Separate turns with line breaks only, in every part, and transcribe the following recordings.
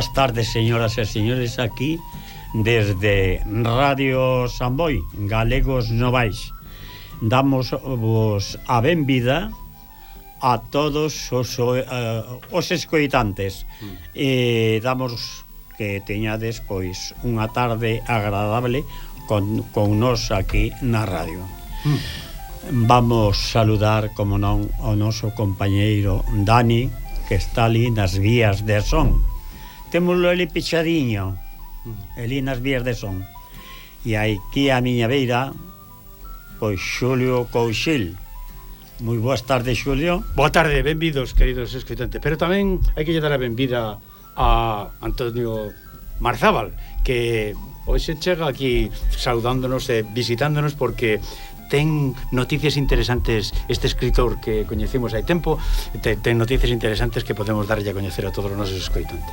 boas tardes, señoras e señores, aquí desde Radio Samboy, Galegos Novais. Damos vos a benvida a todos os, uh, os escoitantes mm. e damos que teñades pois unha tarde agradable con, con nos aquí na radio. Mm. Vamos saludar, como non, o noso compañeiro Dani, que está ali nas vías de son. Témoslo ali pichadiño, mm. ali nas vías de son. E aquí a miña beira, pois Xulio Couchil. Moi boas tardes, Xulio.
Boa tarde, benvidos, queridos escritantes. Pero tamén hai que lle dar a benvida a Antonio Marzábal, que hoxe chega aquí saudándonos e visitándonos porque ten noticias interesantes este escritor que coñecimos hai tempo, ten, ten noticias interesantes que podemos darlle a coñecer a todos os nosos escoitantes.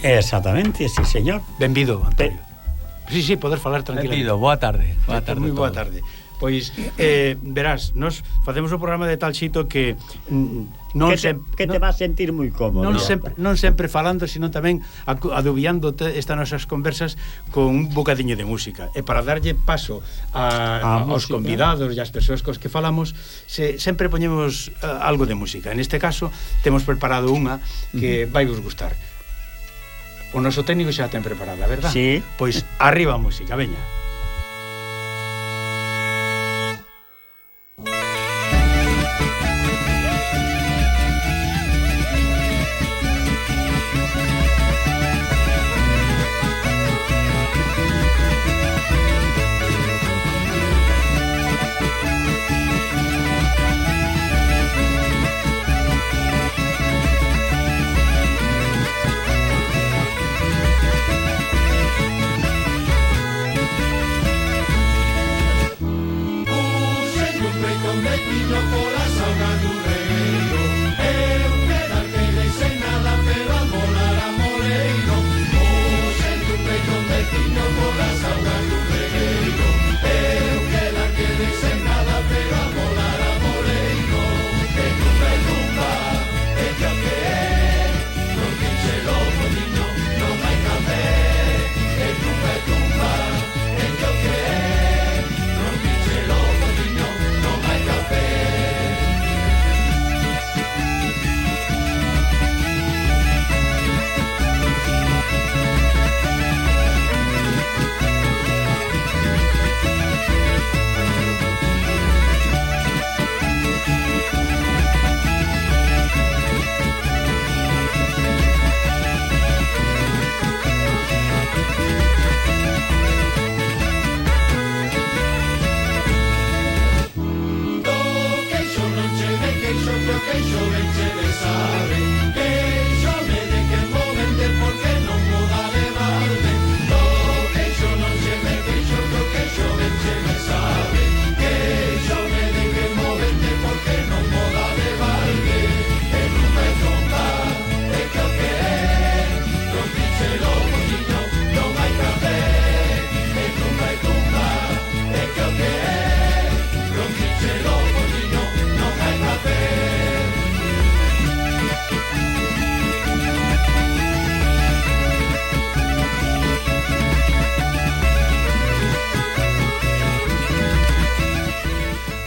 Exactamente, sí, señor.
Benvido, Antonio. Pe... Sí, sí, poder falar tranquilamente.
Benvido, boa tarde.
Boa tarde. Moi boa tarde. Pois, eh, verás, nos facemos o programa de tal xito que
mm, mm non que te, sempre... que te non, vas sentir moi cómodo.
Non sempre, non sempre falando, sino tamén adubiando estas nosas conversas con un bocadiño de música. E para darlle paso a, a aos música. convidados e as persoas cos que falamos, se, sempre poñemos uh, algo de música. En este caso, temos preparado unha que uh -huh. vai vos gustar. O noso técnico xa ten preparada, verdad?
Sí.
Pois arriba a música, veña.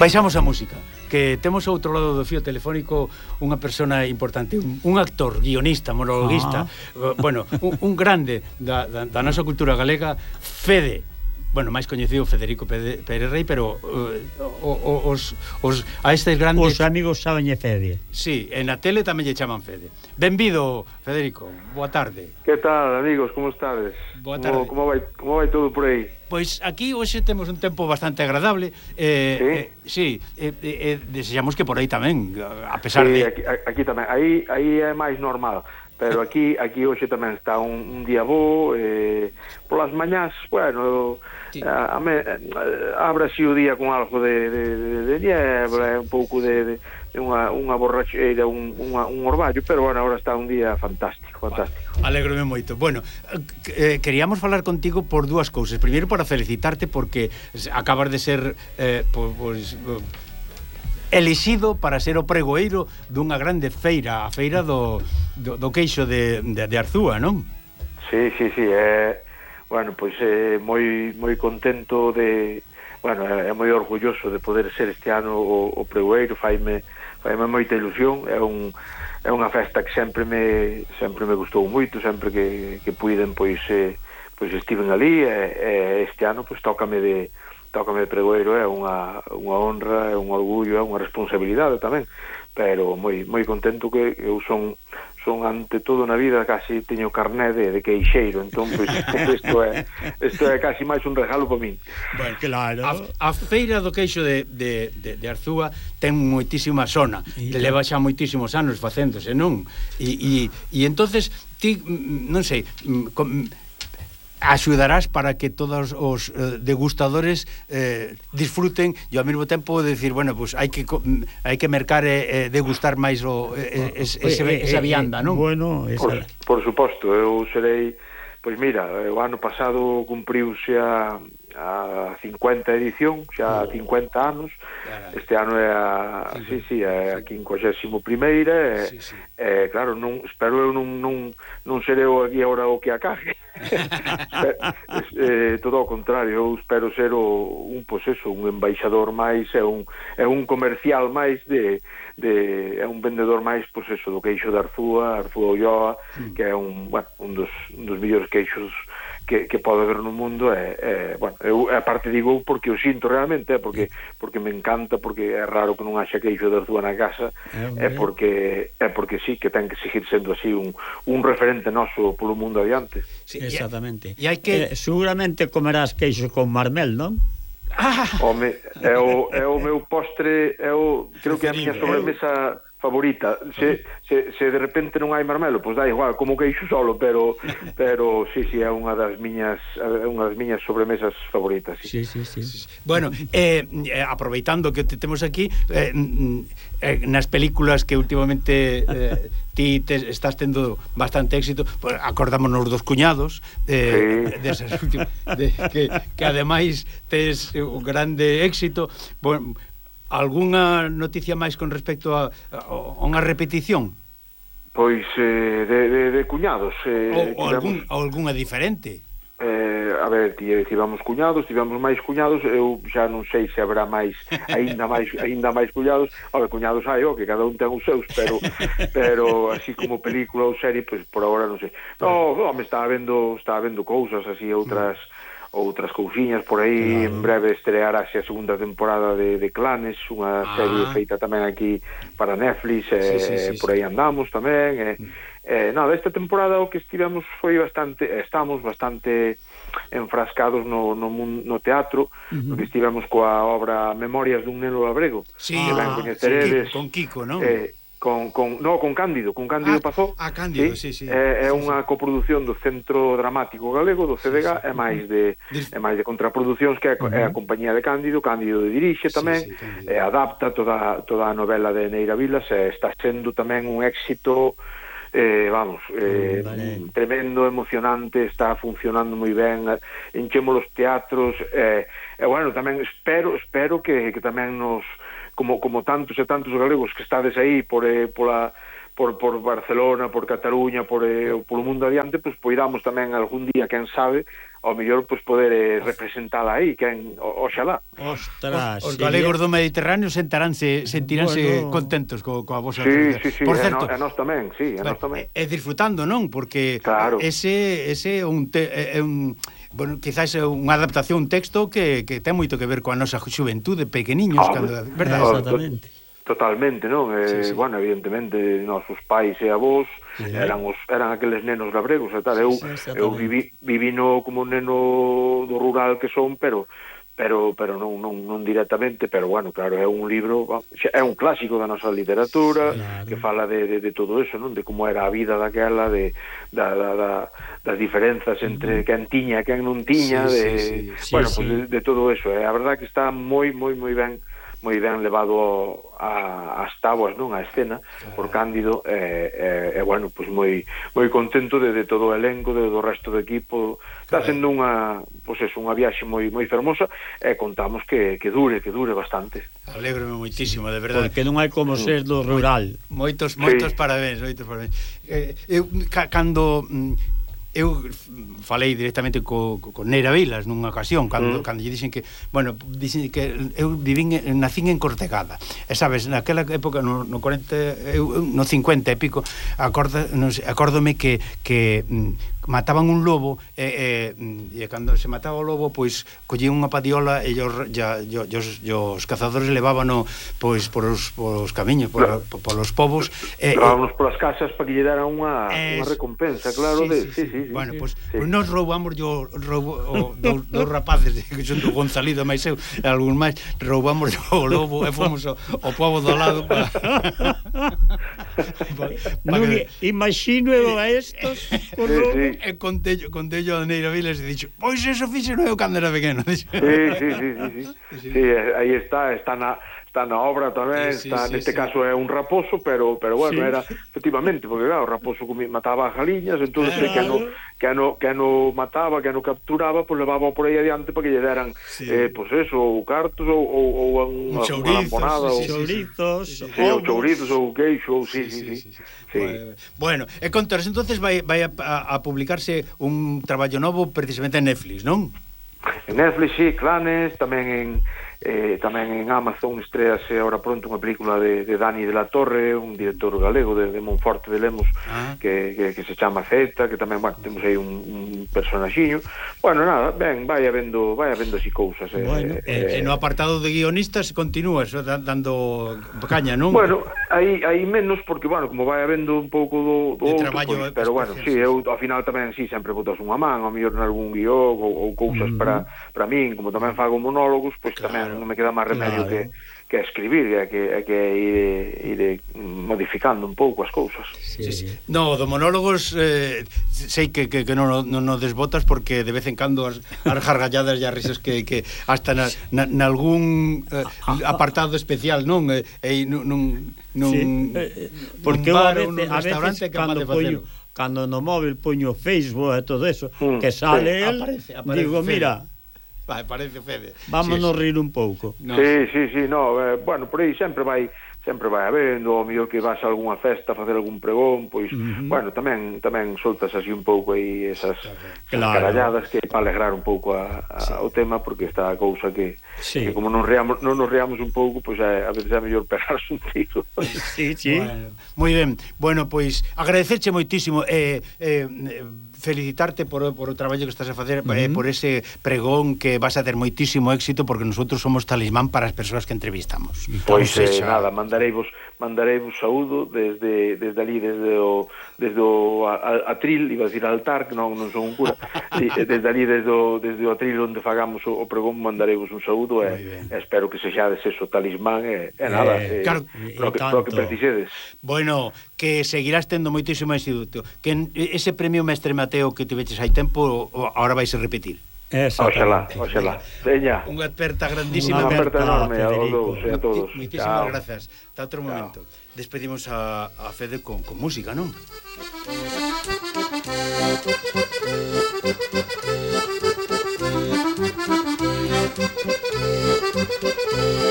Baixamos a música, que temos ao outro lado do fío telefónico unha persona importante, un, un actor, guionista, monologuista, ah. Eh, bueno, un, un grande da, da, da nosa cultura galega, Fede, bueno, máis coñecido Federico Pérez Rey, pero uh, os, os, a estes grandes...
Os amigos saben Fede.
Sí, en a tele tamén lle chaman Fede. Benvido, Federico, boa tarde.
Que tal, amigos, como estades?
Boa tarde.
Como, como, vai, como vai todo por aí?
Pois aquí hoxe temos un tempo bastante agradable eh, sí. eh, sí, eh, eh, eh desexamos que por aí tamén a pesar
sí,
de...
Aquí, aquí tamén, aí, aí é máis normal pero eh. aquí aquí hoxe tamén está un, un día bo eh, polas mañás, bueno sí. a, a, eh, o día con algo de, de, de, de niebla sí. un pouco de, de unha, unha borracheira, un, unha, un orballo, pero bueno, agora está un día fantástico, fantástico.
Vale, alegrome moito. Bueno, eh, eh, queríamos falar contigo por dúas cousas. Primeiro para felicitarte porque acabas de ser eh, pois, elixido para ser o pregoeiro dunha grande feira, a feira do, do, do queixo de, de, de Arzúa, non?
Sí, sí, sí, eh, bueno, pois eh, moi moi contento de, bueno, é moi orgulloso de poder ser este ano o, o pregoeiro, faime faime moita ilusión, é un é unha festa que sempre me sempre me gustou moito, sempre que que puiden pois eh, pois estiven ali e, e este ano pois tócame de tócame de pregoeiro, é unha unha honra, é un orgullo, é unha responsabilidade tamén, pero moi moi contento que eu son son ante todo na vida casi teño carné de, de queixeiro, entón pois, pois isto é isto é casi máis un regalo para min.
Bueno, claro. A, a feira do queixo de, de, de, de Arzúa ten moitísima zona, y... leva xa moitísimos anos facéndose, non? E e e entonces ti mm, non sei, mm, com, axudarás para que todos os eh, degustadores eh, disfruten e ao mesmo tempo decir, bueno, pues hai que hai que mercar e eh, degustar máis o eh, es, ese, eh, esa eh, vianda, eh, non?
Bueno,
esa... Por, por suposto, eu serei Pois mira, o ano pasado cumpriuse a a 50 edición, xa oh. 50 anos. Este ano é a, sí, sí, sí, é a 51 primeira e, sí, sí. e claro, non espero eu non non non ser eu aquí agora o que acaje. eh, todo ao contrario, eu espero ser o, un poseso, un embaixador máis, é un é un comercial máis de de é un vendedor máis poseso do queixo de Arzúa, Arzúa Ulloa, mm. que é un, bueno, un dos un dos mellores queixos que, que pode haber no mundo é, é bueno, eu a parte digo porque o sinto realmente, é porque porque me encanta, porque é raro que non haxa queixo de Arzúa na casa, é, é porque é porque sí que ten que seguir sendo así un, un referente noso polo mundo adiante.
Sí, exactamente. E hai que eh, seguramente comerás queixo con marmel, non?
Ah. Home, é o, é o meu postre, é o creo que é a miña sobremesa eu favorita. Se, se, se de repente non hai marmelo, pois dá igual, como queixo solo, pero pero sí, sí, é unha das miñas unha das miñas sobremesas favoritas.
Sí, sí, sí. sí, sí. Bueno, eh, eh aproveitando que te temos aquí, eh, eh, nas películas que últimamente eh, ti te estás tendo bastante éxito, pues, acordámonos dos cuñados eh, sí. desas últimas, de, que, que ademais tes un grande éxito, bueno, Alguna noticia máis con respecto a, a, a unha repetición?
Pois eh, de, de, de cuñados.
Eh, ou, ou, algún, ou algunha diferente?
eh, a ver, eh, tivemos cuñados, tivemos máis cuñados, eu xa non sei se habrá máis, aínda máis, aínda máis cuñados. A ver, cuñados hai, o que cada un ten os seus, pero pero así como película ou serie, pois por agora non sei. No, no me estaba vendo, estaba vendo cousas así outras mm outras cousiñas por aí, claro. en breve estrearase a segunda temporada de, de Clanes, unha ah. serie feita tamén aquí para Netflix, sí, eh, sí, sí, por aí andamos tamén, eh, mm. eh, nada, esta temporada o que estivemos foi bastante, estamos bastante enfrascados no, no, no teatro, uh -huh. porque estivemos coa obra Memorias dun neno labrego,
sí. que ben ah, coñeceredes. Sí, con Kiko, non? Eh,
con, con no, con Cándido, con Cándido ah, Pazó.
Ah, Cándido, sí, sí. sí
é,
é
sí, unha sí. coprodución do Centro Dramático Galego do CDG sí, sí, é máis de é máis de contraproducións que é, uh -huh. é a compañía de Cándido, Cándido dirixe tamén, sí, sí, e adapta toda toda a novela de Neira Vilas e está sendo tamén un éxito eh, vamos, eh, vale. tremendo, emocionante, está funcionando moi ben, enchemos os teatros, eh, e bueno, tamén espero espero que, que tamén nos como, como tantos e tantos galegos que estades aí por, eh, pola, por, por Barcelona, por Cataluña, por, eh, por o mundo adiante, pois pues, poidamos tamén algún día, quen sabe, ao mellor pois, pues, poder eh, representala aí, quen, o, oxalá.
Ostras, os, os galegos do Mediterráneo sentaránse, sentiranse bueno... contentos co, coa vosa
sí, actividade. sí, sí, Por certo, a, no, nós tamén, sí, a nós tamén.
E, e disfrutando, non? Porque claro. ese, ese un te, é un bueno, quizás é unha adaptación un texto que, que ten moito que ver coa nosa xuventude pequeniños, ah, cando,
verdad? Eh, exactamente.
Totalmente, non? Eh, sí, sí. bueno, evidentemente nosos pais e avós sí. eran os eran aqueles nenos labregos e tal. Sí, eu sí, eu vivi, vivino como un neno do rural que son, pero pero pero non, non, non directamente, pero bueno, claro, é un libro, é un clásico da nosa literatura, claro. que fala de, de, de todo eso, non? De como era a vida daquela, de da, da, da, das diferenzas entre mm. quen tiña e quen non tiña, sí, de sí, sí, sí, bueno, sí. Pues de, de todo eso, é eh? a verdade que está moi moi moi ben moi ben levado a, as tábuas, non, a escena por eh. Cándido e, eh, eh, eh, bueno, pois pues moi moi contento de, de todo o elenco, de, do resto do equipo. Está sendo unha, pois eso, unha viaxe moi moi fermosa e contamos que, que dure, que dure bastante.
Alégrome moitísimo, de verdade.
Porque non hai como mm. ser do rural.
Moitos moitos sí. parabéns, moitos parabéns. Eh, eu ca, cando mm, eu falei directamente co, co, con Neira Vilas nunha ocasión cando, mm. cando lle dixen que, bueno, dixen que eu vivín nacín en Cortegada. E sabes, naquela época no, no 40 eu, no 50 e pico, acorda, non sei, acórdome que que mm, mataban un lobo e, e, e cando se mataba o lobo pois collían unha padiola e os, ya, yo, os, os cazadores levábano pois por os, por os camiños por, claro. por, por os povos
e, levábanos polas casas para que lle dara unha, eh, unha recompensa claro sí, de, sí, sí, sí, sí,
bueno, sí, pois, sí. Pois pues, nos roubamos yo, roubo, o, dos, dos rapaces que son do Gonzalido máis eu e algún máis roubamos o lobo e fomos ao, ao povo do lado para...
pa, pa, pa, Imagino eu a estos
sí, sí.
Eh, e contello, contello a Neira Viles e dixo, pois eso fixo eu cando era pequeno.
Sí, sí, sí, sí, sí. sí, aí eh, está, está na, está na obra tamén, sí, sí, está, sí, neste sí. caso é un raposo, pero pero bueno, sí. era efectivamente, porque claro, o raposo comi, mataba as galiñas, entón claro. que no que no que no mataba, que no capturaba, pois pues, levaba por aí adiante para que lle deran sí. eh, pois pues eso, ou cartos ou ou, ou unha,
chourizos, unha
sí,
ou
chourizos,
sí, sí, sí, sí, sí, sí, sí, sí, sí, sí, sí, sí, sí, sí, sí, sí Sí.
Bueno, e contas, entonces vai, vai a, a publicarse un traballo novo precisamente en Netflix, non?
En Netflix, sí, Clanes, tamén en eh, tamén en Amazon estrease ahora pronto unha película de, de Dani de la Torre un director galego de, de Monforte de Lemos ah. que, que, que se chama Zeta que tamén, bueno, temos aí un, un personaxiño bueno, nada, ben, vai habendo vai habendo así cousas
eh, bueno, eh, eh, no apartado de guionistas continúas dando caña, non?
Bueno, aí, aí menos porque, bueno, como vai habendo un pouco do, do outro, traballo, pues, pero bueno, sí, eu ao final tamén sí, sempre botas unha man ao mellor en algún guión ou, ou cousas mm -hmm. para, mm-hmm. para min, como tamén fago monólogos, pois claro. tamén claro. non me queda máis remedio claro. que, que escribir e que, que ir, ir modificando un pouco as cousas
sí. Sí, sí. No, do monólogos eh, sei que, que, que non, non, no desbotas porque de vez en cando as, as jargalladas e as risas que, que hasta na, na, nalgún eh, apartado especial non eh, eh, nun, nun, sí.
Eh, eh, porque bar, a veces, un restaurante a veces, capaz cando no móvil poño Facebook e todo eso mm. que sale sí, el, aparece, aparece digo, mira
Vai, parece Fede.
Vámonos sí, rir un pouco.
No. Sí, sí, sí, no, eh, bueno, por aí sempre vai sempre vai habendo, o mellor que vas a algunha festa a facer algún pregón, pois, uh -huh. bueno, tamén tamén soltas así un pouco aí esas, claro. caralladas que para alegrar un pouco a, a, sí. o tema, porque está a cousa que, sí. que como non, reamos, non nos reamos un pouco, pois a, a veces é mellor pegarse un tiro.
Sí, sí.
Bueno. Moi ben, bueno, pois agradecerche moitísimo, eh, eh, felicitarte por, por o traballo que estás a facer, uh -huh. eh, por ese pregón que vas a ter moitísimo éxito porque nosotros somos talismán para as persoas que entrevistamos.
Pois pues, eh, eh nada, mandareivos mandareivos saúdo desde desde ali desde o desde o atril, iba a decir altar, que non non son un cura. sí, eh, desde ali desde o desde o atril onde fagamos o, o pregón mandareivos un saúdo e, e espero que sexades eso talismán e, e nada, eh, eh, claro, pro que, pro que precisedes.
Bueno, que seguirás tendo moitísimo éxito, que ese premio Mestre Mateo empate o que tiveches hai tempo, agora vais a repetir.
Oxalá, oxalá. Veña.
Unha aperta grandísima.
Unha aperta enorme a todos e eh, a todos.
Moitísimas grazas. Hasta outro momento. Chao. Despedimos a, a Fede con, con música, non? Música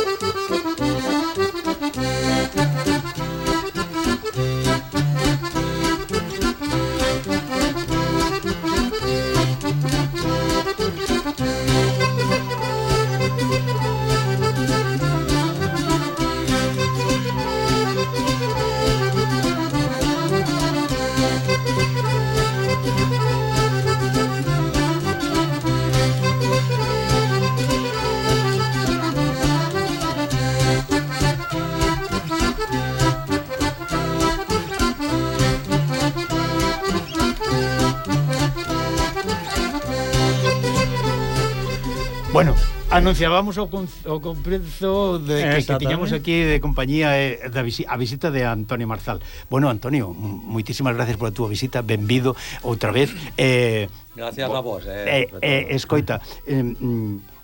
anunciábamos o, o comprezo de que, que tiñamos aquí de compañía eh, da visi, a visita de Antonio Marzal. Bueno, Antonio, moitísimas gracias pola túa visita, benvido outra vez.
Eh, gracias a vos.
Eh, eh, eh, escoita, eh,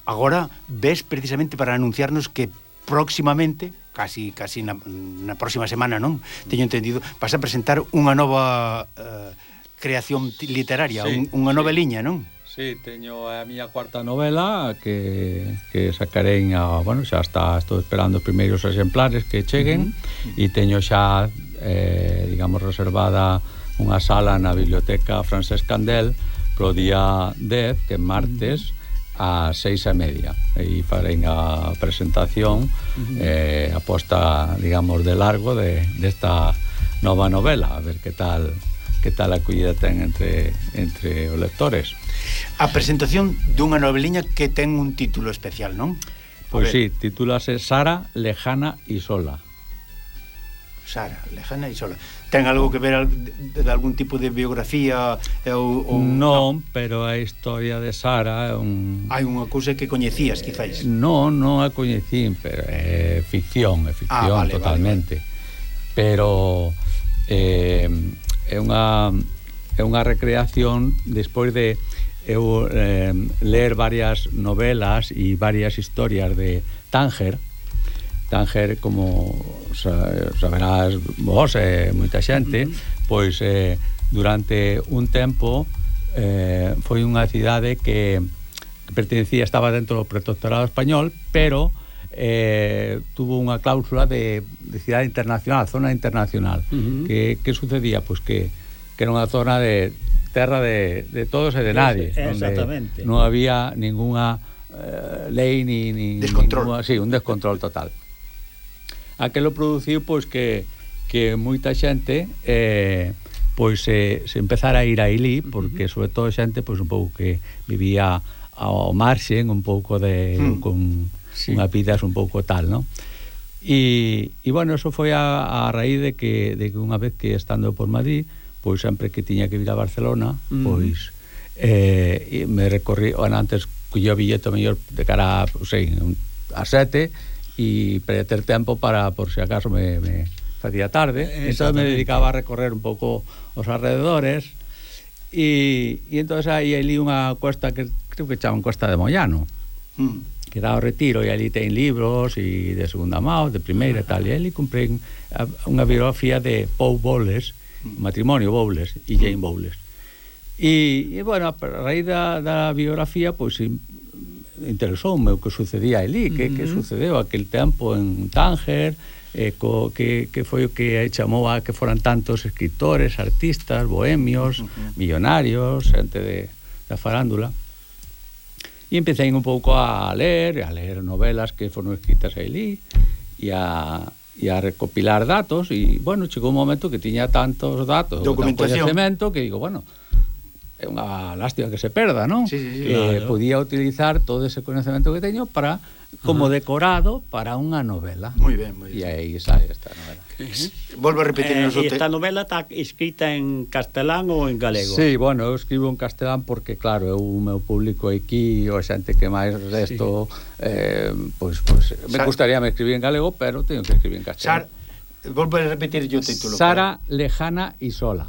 agora ves precisamente para anunciarnos que próximamente casi casi na, na próxima semana, non? Teño entendido, vas a presentar unha nova uh, creación literaria, sí, un, unha noveliña, sí. non?
Sí, teño a miña cuarta novela que, que sacarei a, bueno, xa está, estou esperando os primeiros exemplares que cheguen uh -huh. e teño xa eh, digamos reservada unha sala na biblioteca Francesc Candel pro día 10, que é martes a seis e media e farei a presentación uh -huh. eh, aposta, digamos, de largo desta de, de nova novela a ver que tal que tal acollida ten entre, entre os lectores.
A presentación dunha noveliña que ten un título especial, non?
Pois sí, titúlase Sara, Lejana e Sola.
Sara, Lejana e Sola. Ten algo que ver de, de algún tipo de biografía ou, ou
non, no. pero a historia de Sara é un
Hai unha cousa que coñecías, eh, quizáis.
Non, non a coñecín, pero é ficción, é ah, ficción ah, vale, totalmente. Vale, vale. Pero eh é unha é unha recreación despois de eu eh, ler varias novelas e varias historias de Tánger Tánger como saberás vos e eh, moita xente uh -huh. pois eh, durante un tempo eh, foi unha cidade que pertenecía, estaba dentro do protectorado español pero eh, tuvo unha cláusula de, de cidade internacional, zona internacional. Uh -huh. que, que sucedía? Pois pues que, que era unha zona de terra de, de todos e de nadie.
Exactamente.
Non había ninguna eh, lei ni, ni
descontrol.
Ninguna, sí, un descontrol total. Aquelo produciu pois que que moita xente eh, pois se, se empezara a ir a Ilí porque uh -huh. sobre todo xente pois un pouco que vivía ao marxen un pouco de hmm. con sí. unha vidas un pouco tal, non? E, e bueno, eso foi a, a raíz de que, de que unha vez que estando por Madrid, pois sempre que tiña que vir a Barcelona, mm. pois eh, me recorrí, bueno, antes collía o billete mellor de cara a, pois, sei, a sete e para ter tempo para, por si acaso, me, me facía tarde. Eh, entón me dedicaba a recorrer un pouco os arredores, e, e entón aí ali unha cuesta que creo que chaman Cuesta de Moyano. Mm que dá o retiro e ali ten libros e de segunda mão, de primeira e tal e ali comprei unha biografía de Paul Bowles mm. matrimonio Bowles e Jane Bowles e, e bueno, a raíz da, da biografía pois interesoume o que sucedía ali, que, uh -huh. que mm-hmm. sucedeu aquel tempo en Tánger, eh, co, que, que foi o que chamou a que foran tantos escritores, artistas, bohemios, uh -huh. millonarios, xente de, da farándula. E empecé un pouco a ler, a ler novelas que foron escritas ali e a, e a recopilar datos e, bueno, chegou un momento que tiña tantos datos,
documentación,
que digo, bueno, é unha lástima que se perda, non?
Sí, sí, sí,
que claro. podía utilizar todo ese coñecemento que teño para como decorado para unha novela.
Moi ben, moi
ben. E aí sai esta novela.
Volvo a repetir
eh, esta novela está escrita en castelán ou en galego?
Sí, bueno, eu escribo en castelán porque claro, eu o meu público aquí, o xente que máis resto sí. eh, pois pues, pues, me gustaría me escribir en galego, pero teño que escribir en castelán.
Sar... Volvo a repetir yo o título.
Sara pero... lejana e sola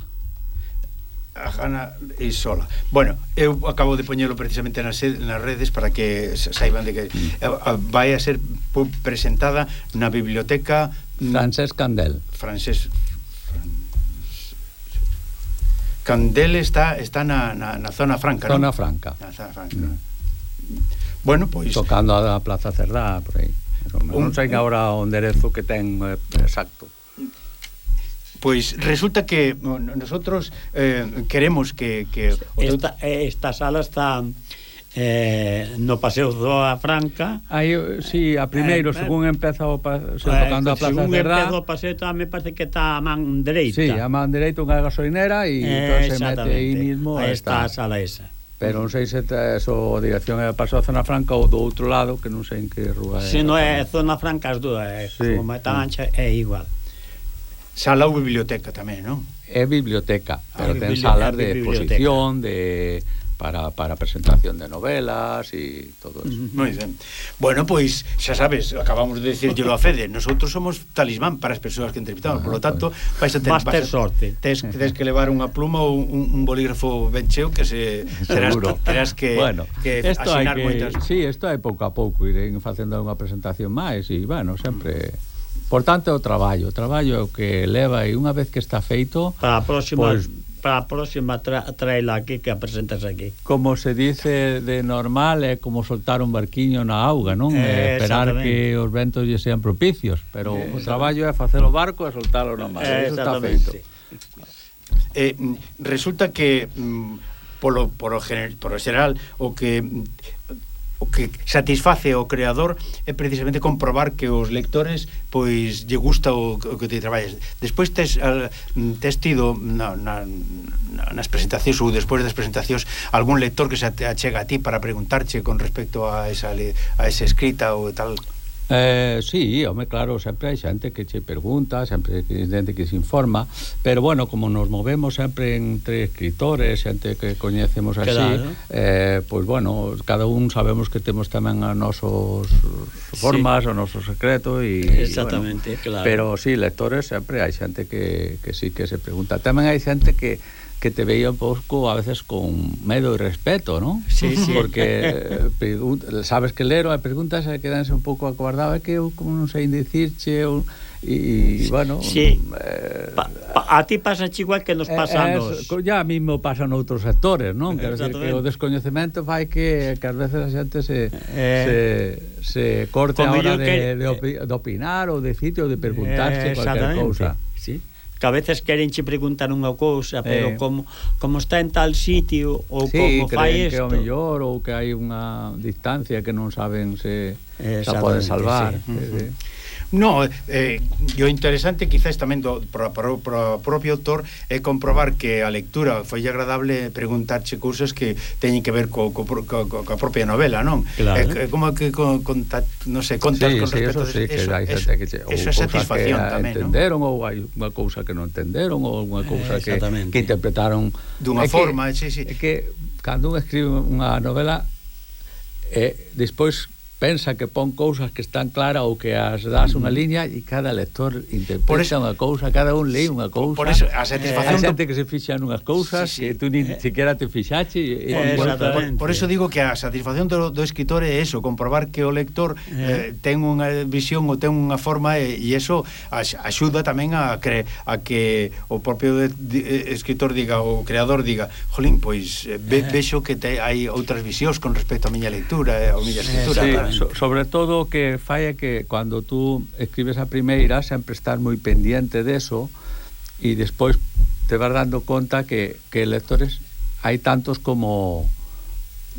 a Jana e sola. Bueno, eu acabo de poñelo precisamente nas, nas redes para que saiban de que eh, vai a ser presentada na biblioteca mm,
Francesc Candel.
Francesc Candel está está na, na, na zona franca,
Zona ¿no? franca.
Na zona franca. Mm. Bueno, pois
tocando a Plaza Cerdá por aí. Un, non sei agora o enderezo que ten eh, exacto
pois resulta que nosotros eh, queremos que, que
esta, eh, esta sala está eh, no Paseo da Franca.
Aí, sí, a eh, primeiro, eh, según empeza o paseo, eh, tocando a Plaza
según empeza o paseo, tá, me parece que está a man dereita.
Sí, a man dereita unha gasolinera e eh, se mete aí mismo.
Aí está a sala esa.
Pero non sei se é eso, dirección é paso a zona franca ou do outro lado, que non sei en que rúa é.
Se non é zona franca as dúas, é, sí. como é tan ancha, é igual.
Sala ou biblioteca tamén, non?
É biblioteca, pero ah, ten sala salas de exposición, de para, para presentación de novelas e todo eso.
Moi ben. Bueno, pois, xa sabes, acabamos de decirlo a Fede, nosotros somos talismán para as persoas que entrevistamos, ah, por lo tanto, pois. vais a ter,
vas ter sorte.
Tes, tes que levar unha pluma ou un, un bolígrafo ben cheo que se terás, terás que
bueno,
que asinar moitas.
Si, sí, isto é pouco a pouco irei facendo unha presentación máis e, bueno, sempre Importante o traballo, o traballo é o que leva e unha vez que está feito
para a próxima
pues,
para a próxima tra, traela aquí que a presentas aquí.
Como se dice de normal é como soltar un barquiño na auga, non?
Eh,
esperar que os ventos lle sean propicios, pero eh, o traballo é facer o barco e soltalo na mar. Eh, Eso está feito. Sí.
Eh, resulta que mm, polo, polo, gener, polo general o que o que satisface o creador é precisamente comprobar que os lectores pois lle gusta o, o que te traballas. Despois tes, tes tido na, na, nas presentacións ou despois das presentacións algún lector que se achega a ti para preguntarche con respecto a esa, a esa escrita ou tal
Eh, sí, home, claro, sempre hai xente que che pregunta, sempre hai xente que se informa, pero bueno, como nos movemos sempre entre escritores, xente que coñecemos así, claro. eh, pois pues bueno, cada un sabemos que temos tamén a nosos formas, sí. o noso secreto e
Exactamente, y,
bueno,
claro.
Pero sí, lectores sempre hai xente que, que sí que se pregunta. Tamén hai xente que que te veía un poco a veces con medo y respeto, ¿no?
Sí, sí.
Porque eh, sabes que lero, hai preguntas e quedanse un pouco acobardadas que eu como non sei dicirche ou e, bueno...
Sí. Eh, pa, pa, a ti pasa igual que nos eh, pasa eh, nos...
Ya a mí me pasan outros sectores, non? Quero decir que o descoñecemento fai que, que ás veces a xente se... Eh, se se corte a hora de, que... de, opi, de opinar ou de sitio de preguntarse eh, cualquier cousa.
Sí que a veces querenche preguntar unha cousa, pero eh. como como está en tal sitio ou
sí,
como fai isto.
que o mellor ou que hai unha distancia que non saben se se pode salvar. Sí. Uh -huh. sí.
No, eh, o interesante quizás tamén do pro, pro, pro propio autor é comprobar que a lectura foi agradable preguntarche cousas que teñen que ver co, co, co, co, co propia novela, non?
Claro.
Eh, eh? como que con, contact, non sei, contas
sí,
con
sí,
respecto
eso, sí, que eso, hai eso, que, ou,
eso é satisfacción
que
tamén,
entenderon
¿no?
ou hai unha eh, cousa que non entenderon ou unha cousa
eh,
que, que interpretaron
dunha forma,
que,
sí, sí.
É que cando un escribe unha novela eh, despois pensa que pon cousas que están claras ou que as das unha liña e cada lector interpreta eso, unha cousa, cada un lee unha cousa.
Por eso, a satisfacción...
Eh, xente que se fixa nunhas cousas sí, sí. que tú ni eh, siquiera te fixaxe.
Eh, por, por eso digo que a satisfacción do, do escritor é eso, comprobar que o lector eh. eh, ten unha visión ou ten unha forma e, e eso axuda tamén a, cre, a que o propio de, de, eh, escritor diga, o creador diga, jolín, pois eh, ve, eh. vexo que te, hai outras visións con respecto á miña lectura, eh, ou miña escritura.
Sí, sí so, sobre todo o que fai é que cando tú escribes a primeira sempre estás moi pendiente deso e despois te vas dando conta que, que lectores hai tantos como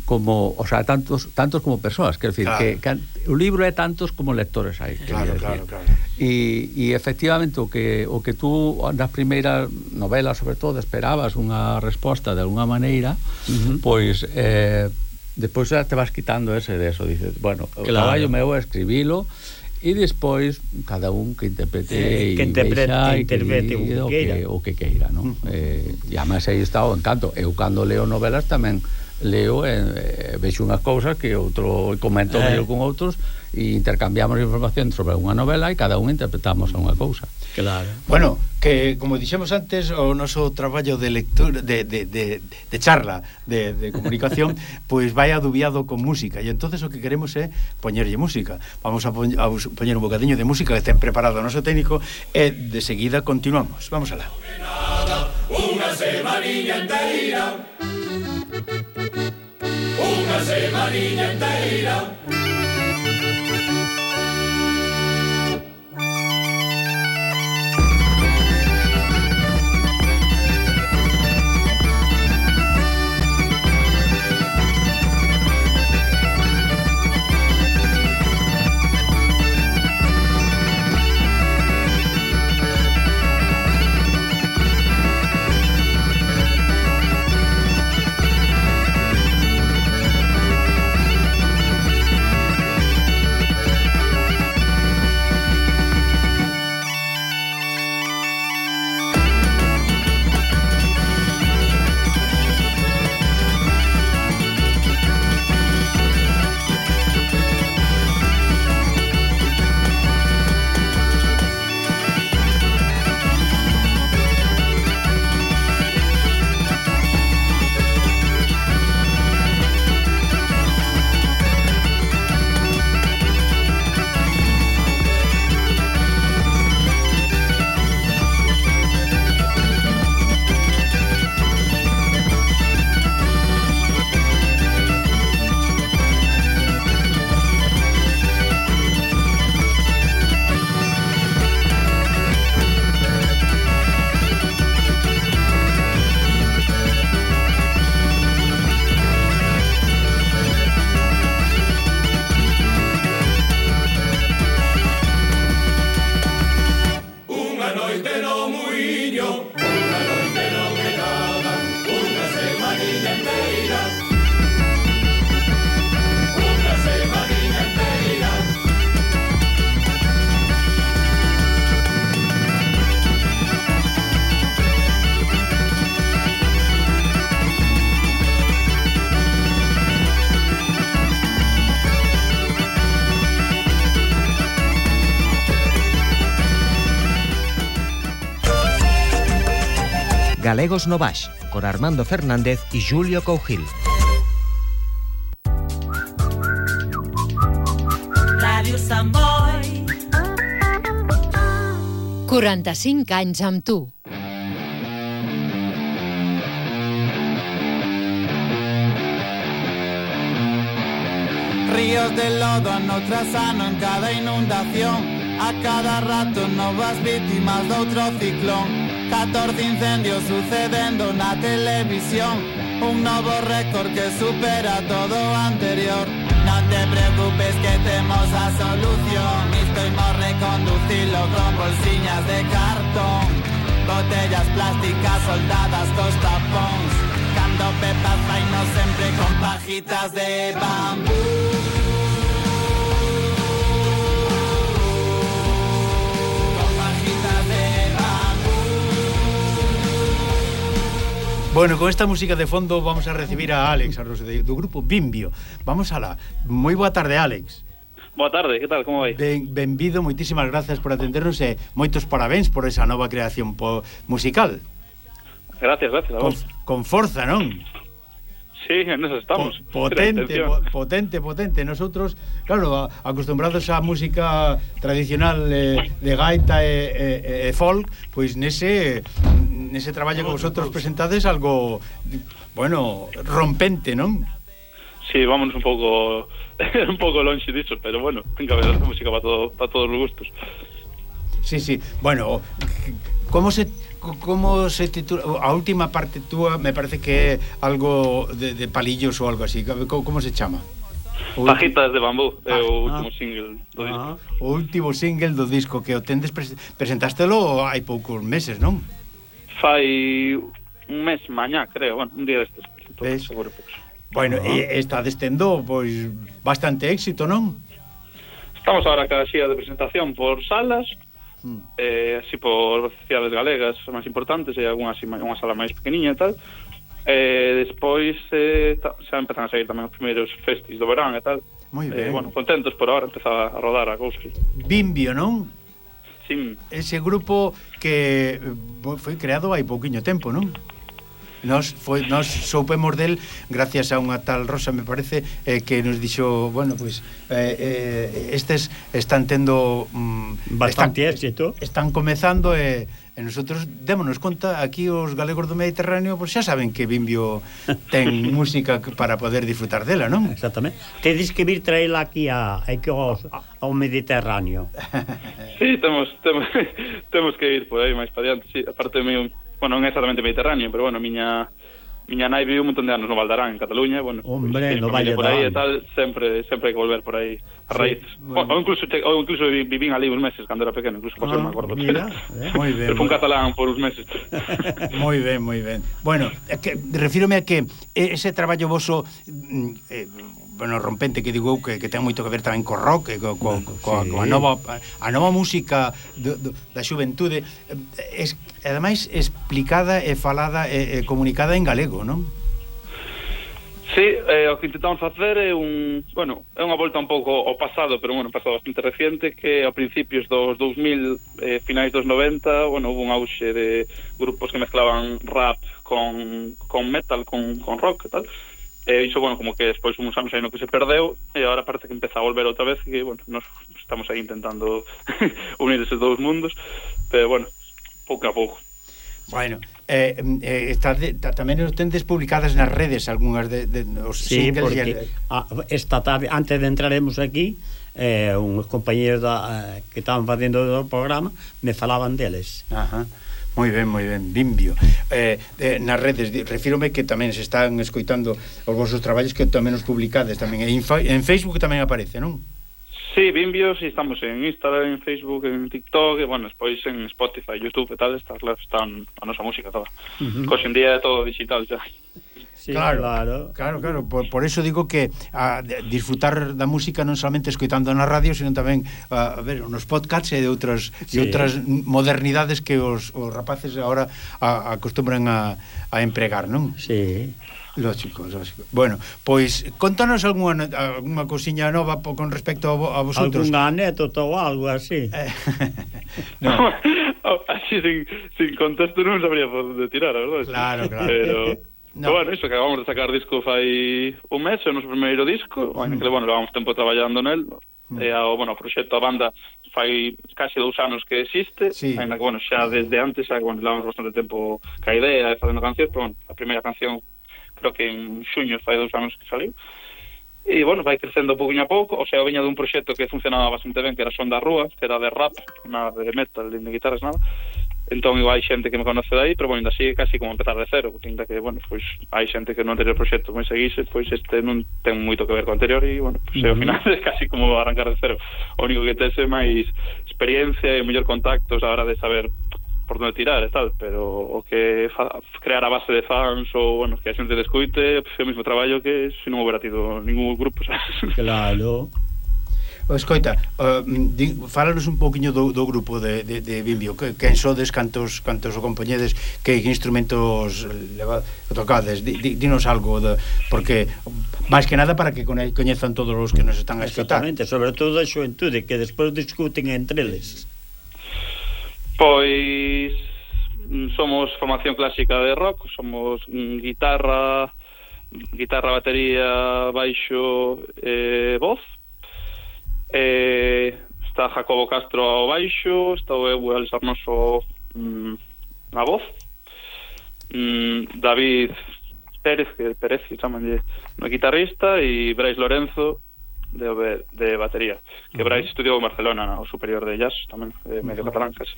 como, o sea, tantos tantos como persoas, quero decir, claro. que, que o libro é tantos como lectores hai,
claro, claro, claro.
E, e efectivamente o que o que tú nas primeiras novelas, sobre todo, esperabas unha resposta de alguna maneira, uh -huh. pois eh Despois xa te vas quitando ese de eso, dices, bueno, claro. o traballo meu é escribilo e despois cada un que interprete
eh, que interprete, interprete que, o
que, o que, o que queira, non? Uh -huh. eh, e además aí está o encanto. Eu cando leo novelas tamén leo e, eh, vexo unha cousa que outro comento eh. con outros e intercambiamos información sobre unha novela e cada un interpretamos unha cousa.
Claro.
Bueno, que como dixemos antes, o noso traballo de lectura de, de, de, de charla de, de comunicación pois vai adubiado con música e entonces o que queremos é poñerlle música. Vamos a, poñ, a poñer un bocadiño de música que ten preparado o noso técnico e de seguida continuamos. Vamos alá. Unha semaninha enteira unha semaninha inteira.
Galegos no Baix, con Armando Fernández e Julio Cougil.
Radio Samboy
45 anys amb tu.
Ríos de lodo no tras ano en cada inundación A cada rato novas víctimas de outro ciclón 14 incendios sucedendo na televisión. Un novo récord que supera todo o anterior. Non te preocupes que temos a solución. Isto imos reconducilo con bolsiñas de cartón. Botellas plásticas soldadas cos tapóns Cando pepas fainos sempre con pajitas de bambú.
Bueno, con esta música de fondo vamos a recibir a Alex, a los de, do grupo Bimbio. Vamos a la. Moi boa tarde, Alex.
Boa tarde, que tal, como vai?
Ben, benvido, moitísimas grazas por atendernos e moitos parabéns por esa nova creación po musical.
Gracias, gracias a vos.
Con, con forza, non?
Sí, en eso estamos.
Po potente, po potente, potente. Nosotros, claro, acostumbrados á música tradicional eh, de gaita e, e, e folk, pois nese nese traballo que vosotros presentades algo, bueno, rompente, non?
Sí, vámonos un pouco un pouco longe disso, pero bueno, venga, a ver, a música para todo, para todos os gustos.
Sí, sí. Bueno, como se como se titula a última parte túa, me parece que é algo de, de palillos ou algo así. Como, como se chama?
O Pajitas de bambú é
ah,
o último ah, single do disco.
Ah, o último single do disco que o tendes presentástelo hai poucos meses, non?
fai un mes mañá, creo, bueno, un día destes.
Todo,
seguro, pois.
Bueno, e está destendo pois bastante éxito, non?
Estamos agora cada xía de presentación por salas,
Mm.
Eh, así por cidades galegas máis importantes e algunha unha sala máis pequeniña e tal eh, despois eh, ta, xa empezan a sair tamén os primeiros festis do verán e tal
Muy
eh,
ben.
Eh, bueno, contentos por ahora empezaba a rodar a cousa
Bimbio, non?
Sí.
Ese grupo que eh, foi creado hai pouquiño tempo, non? Nos, foi, nos soupemos del gracias a unha tal Rosa, me parece, eh, que nos dixo, bueno, pois, pues, eh, eh, estes están tendo... Mm,
Bastante
están,
éxito.
Están comezando e... Eh, E nosotros démonos conta, aquí os galegos do Mediterráneo pois xa saben que Bimbio ten música para poder disfrutar dela, non?
Exactamente. Tedes que vir traela aquí a, aquí aos, ao Mediterráneo.
sí, temos, temos, temos que ir por aí máis para diante, sí. Aparte, meu, bueno, non é exactamente Mediterráneo, pero bueno, miña miña nai viviu un montón de anos no Valdarán, en Cataluña, bueno,
Hombre, no Valle
por aí e tal, sempre sempre hai que volver por aí a
raíz.
Sí,
bueno.
ou incluso che, ou incluso vivín ali uns meses cando era pequeno, incluso pasei,
ah,
me acordo.
Mira, eh?
moi ben.
Pero fun catalán por uns meses.
moi ben, moi ben. Bueno, é que refírome a que ese traballo voso mm, eh, bueno, rompente que digo que, que ten moito que ver tamén co rock e co, co, co, co,
sí.
co a, nova, a nova música do, do, da xuventude es, ademais explicada e falada e, e comunicada en galego, non?
Sí, eh, o que intentamos facer é un, bueno, é unha volta un pouco ao pasado, pero bueno, pasado bastante reciente, que a principios dos 2000, eh, finais dos 90, bueno, hubo un auxe de grupos que mezclaban rap con, con metal, con, con rock e tal, E iso, bueno, como que despois uns anos aí no que se perdeu e agora parece que empeza a volver outra vez e, bueno, nos estamos aí intentando unir esos dous mundos, pero, bueno, pouco a pouco.
Bueno, eh, eh, está de, ta, tamén os tendes publicadas nas redes algunhas de, de os
sí,
singles
porque,
el...
a, esta tarde antes de entraremos aquí eh, uns compañeros da, eh, que estaban facendo o programa me falaban deles.
Ajá. Moi ben, moi ben, Bimbio. Eh, eh, nas redes, refírome que tamén se están escoitando os vosos traballos que tamén os publicades tamén. En, en Facebook tamén aparece, non?
Sí, Bimbio, sí, estamos en Instagram, en Facebook, en TikTok, e, bueno, despois en Spotify, Youtube e tal, está, están a nosa música toda. Uh -huh. Coxe en día é todo digital xa.
Sí,
claro,
claro,
claro, claro. Por, por eso digo que ah, a, disfrutar da música non solamente escoitando na radio, sino tamén a, a ver nos podcasts e de outras
sí.
de outras modernidades que os, os rapaces agora a, acostumbran a, a empregar, non?
Sí.
Lógico, lógico. Bueno, pois contanos algunha algunha cousiña nova po, con respecto a, a vosotros.
Algúnha anécdota ou algo así.
Eh, no.
así sin, sin contexto non sabría por onde tirar, a verdade.
Claro, claro.
Pero
No.
Bueno, iso, que acabamos de sacar disco fai un mes, é o noso primeiro disco, mm. que, bueno, levamos tempo traballando nel, mm. e ao, bueno, o proxecto a banda fai casi dous anos que existe,
sí.
ainda que, bueno, xa mm. desde antes, xa, bueno, levamos bastante tempo ca idea e facendo cancións, pero, bueno, a primeira canción creo que en xuño fai dous anos que saliu, E, bueno, vai crecendo pouquinho a pouco, o sea, veña dun proxecto que funcionaba bastante ben, que era Son da Rúa, que era de rap, nada de metal, de guitarras, nada, Entón, igual hai xente que me conoce dai, pero, bueno, ainda sigue casi como empezar de cero, porque ainda que, bueno, pois hai xente que no anterior proxecto moi seguise, pois este non ten moito que ver co anterior e, bueno, pois uh -huh. ao final é casi como arrancar de cero. O único que tese máis experiencia e mellor contactos a hora de saber por onde tirar e tal, pero o que fa, crear a base de fans ou, bueno, que a xente descoite, pois, é o mesmo traballo que se non houbera tido ningún grupo, sabes?
Claro.
Eh, escoita, uh, di, fálanos un poquinho do, do grupo de, de, de Bimbio que, Quen sodes, cantos, cantos o compoñedes Que instrumentos leva, tocades? Di, di, Dinos algo de, Porque, máis que nada para que coñezan todos os que nos están a escutar.
Exactamente, sobre todo a xuventude Que despois discuten entre eles.
Pois mm, somos formación clásica de rock Somos mm, guitarra guitarra, batería, baixo e eh, voz eh, está Jacobo Castro ao baixo, está o Ebuel Sarnoso mm, na voz, mm, David Pérez, que Pérez, que chamanlle, no guitarrista, e Brais Lorenzo, de, de batería. Que Brais uh -huh. estudiou en Barcelona, no superior de jazz, tamén, eh, medio uh -huh. catalán, casi.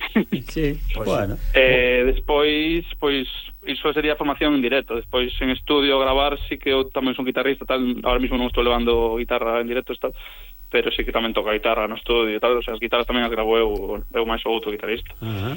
Sí,
pues,
bueno.
Eh, despois, pois, iso sería formación en directo. Despois, en estudio, gravar, sí que eu tamén son guitarrista, tal, ahora mismo non estou levando guitarra en directo, tal, pero sí que tamén toca guitarra no estudio e tal, o sea, as guitarras tamén as gravo eu, eu máis o outro guitarrista.
Uh -huh.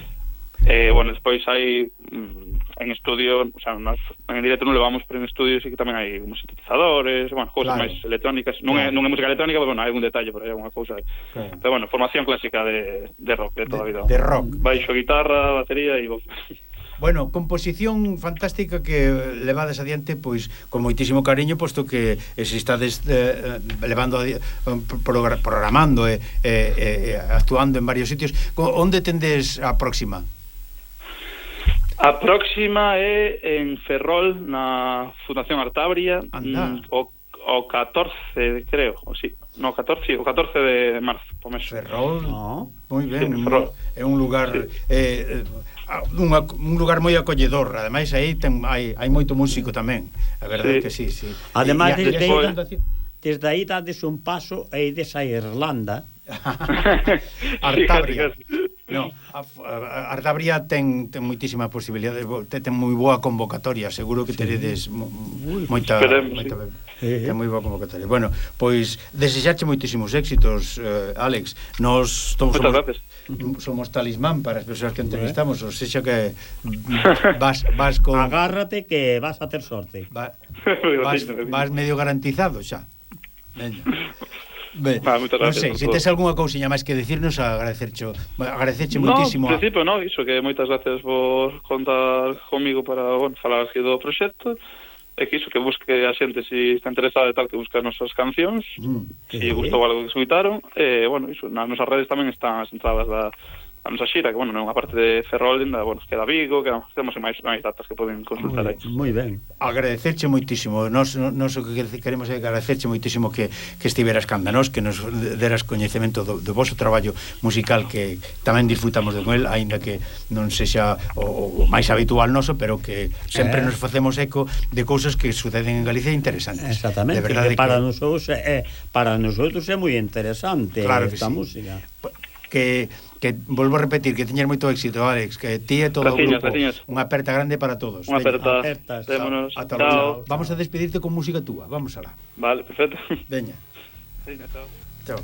Eh, bueno, despois hai mm, en estudio, o sea, nas, en directo non levamos, pero en estudio sí que tamén hai como sintetizadores, bueno, cousas
claro.
máis electrónicas, non,
claro.
é, non é música electrónica, pero bueno, hai algún detalle por aí, alguna cousa.
Claro.
Pero bueno, formación clásica de, de rock de toda a vida.
De rock.
Baixo, guitarra, batería e voz.
Bueno, composición fantástica que levades adiante pois con moitísimo cariño posto que se estades eh, eh, levando programando e eh, eh, actuando en varios sitios. Onde tendes a próxima?
A próxima é en Ferrol na Fundación Artabria
Anda.
Mm, o o 14, creo, o sí. No, 14, o 14 de marzo, por mes.
Ferrol,
no,
moi ben.
Sí, Ferrol.
É un lugar sí. eh, Ah, un, un lugar moi acolledor, ademais aí ten hai, hai moito músico tamén, a verdade
sí.
que sí, sí.
Ademais desde, aí,
desde,
desde aí dades un paso e ides a Irlanda.
Artabria. No, Artabria ten, ten moitísima posibilidade, ten, ten moi boa convocatoria, seguro que teredes sí. moita...
Esperemos,
moita...
Sí
eh. eh. é moi boa convocatoria. Bueno, pois desexache moitísimos éxitos, eh, Alex. Nos somos, Muchas
gracias. Mm-hmm.
somos talismán para as persoas que entrevistamos, ou sexa que vas vas con
Agárrate que vas a ter sorte.
Va, vas, vas medio garantizado xa. Veña.
Ben, ah,
non sei, se tes algunha cousiña máis que decirnos, agradecercho, agradecerche
no,
moitísimo.
No, principio a... non, iso que moitas gracias por contar comigo para, bueno, falar así do proxecto é que iso que busque a xente se está interesada e tal, que busque as nosas cancións,
mm,
se gustou algo que escuitaron, e, eh, bueno, iso, nas nosas redes tamén están as entradas da, a nosa xira, que, bueno, non a parte de Ferrol, ainda, bueno, queda Vigo, que temos máis, máis datas que poden consultar aí.
Moi ben.
Agradecerche moitísimo, nos, nos o que queremos é agradecerche moitísimo que, que estiveras cándanos, que nos deras coñecemento do, do vosso traballo musical que tamén disfrutamos de coel, aínda que non sexa o, o máis habitual noso, pero que sempre
eh.
nos facemos eco de cousas que suceden en Galicia interesantes.
Exactamente,
de verdade
que para que... nosotros é, para nosotros é moi interesante
claro
esta
sí.
música.
Que que volvo a repetir, que teñes moito éxito, Alex, que ti e todo
graciñas,
o grupo.
Graciñas.
Unha aperta grande para todos.
Unha aperta.
Apertas.
Vémonos.
Ata logo. Vamos a despedirte con música túa, vamos alá.
Vale, perfecto.
Veña.
Veña, chao.
Chao.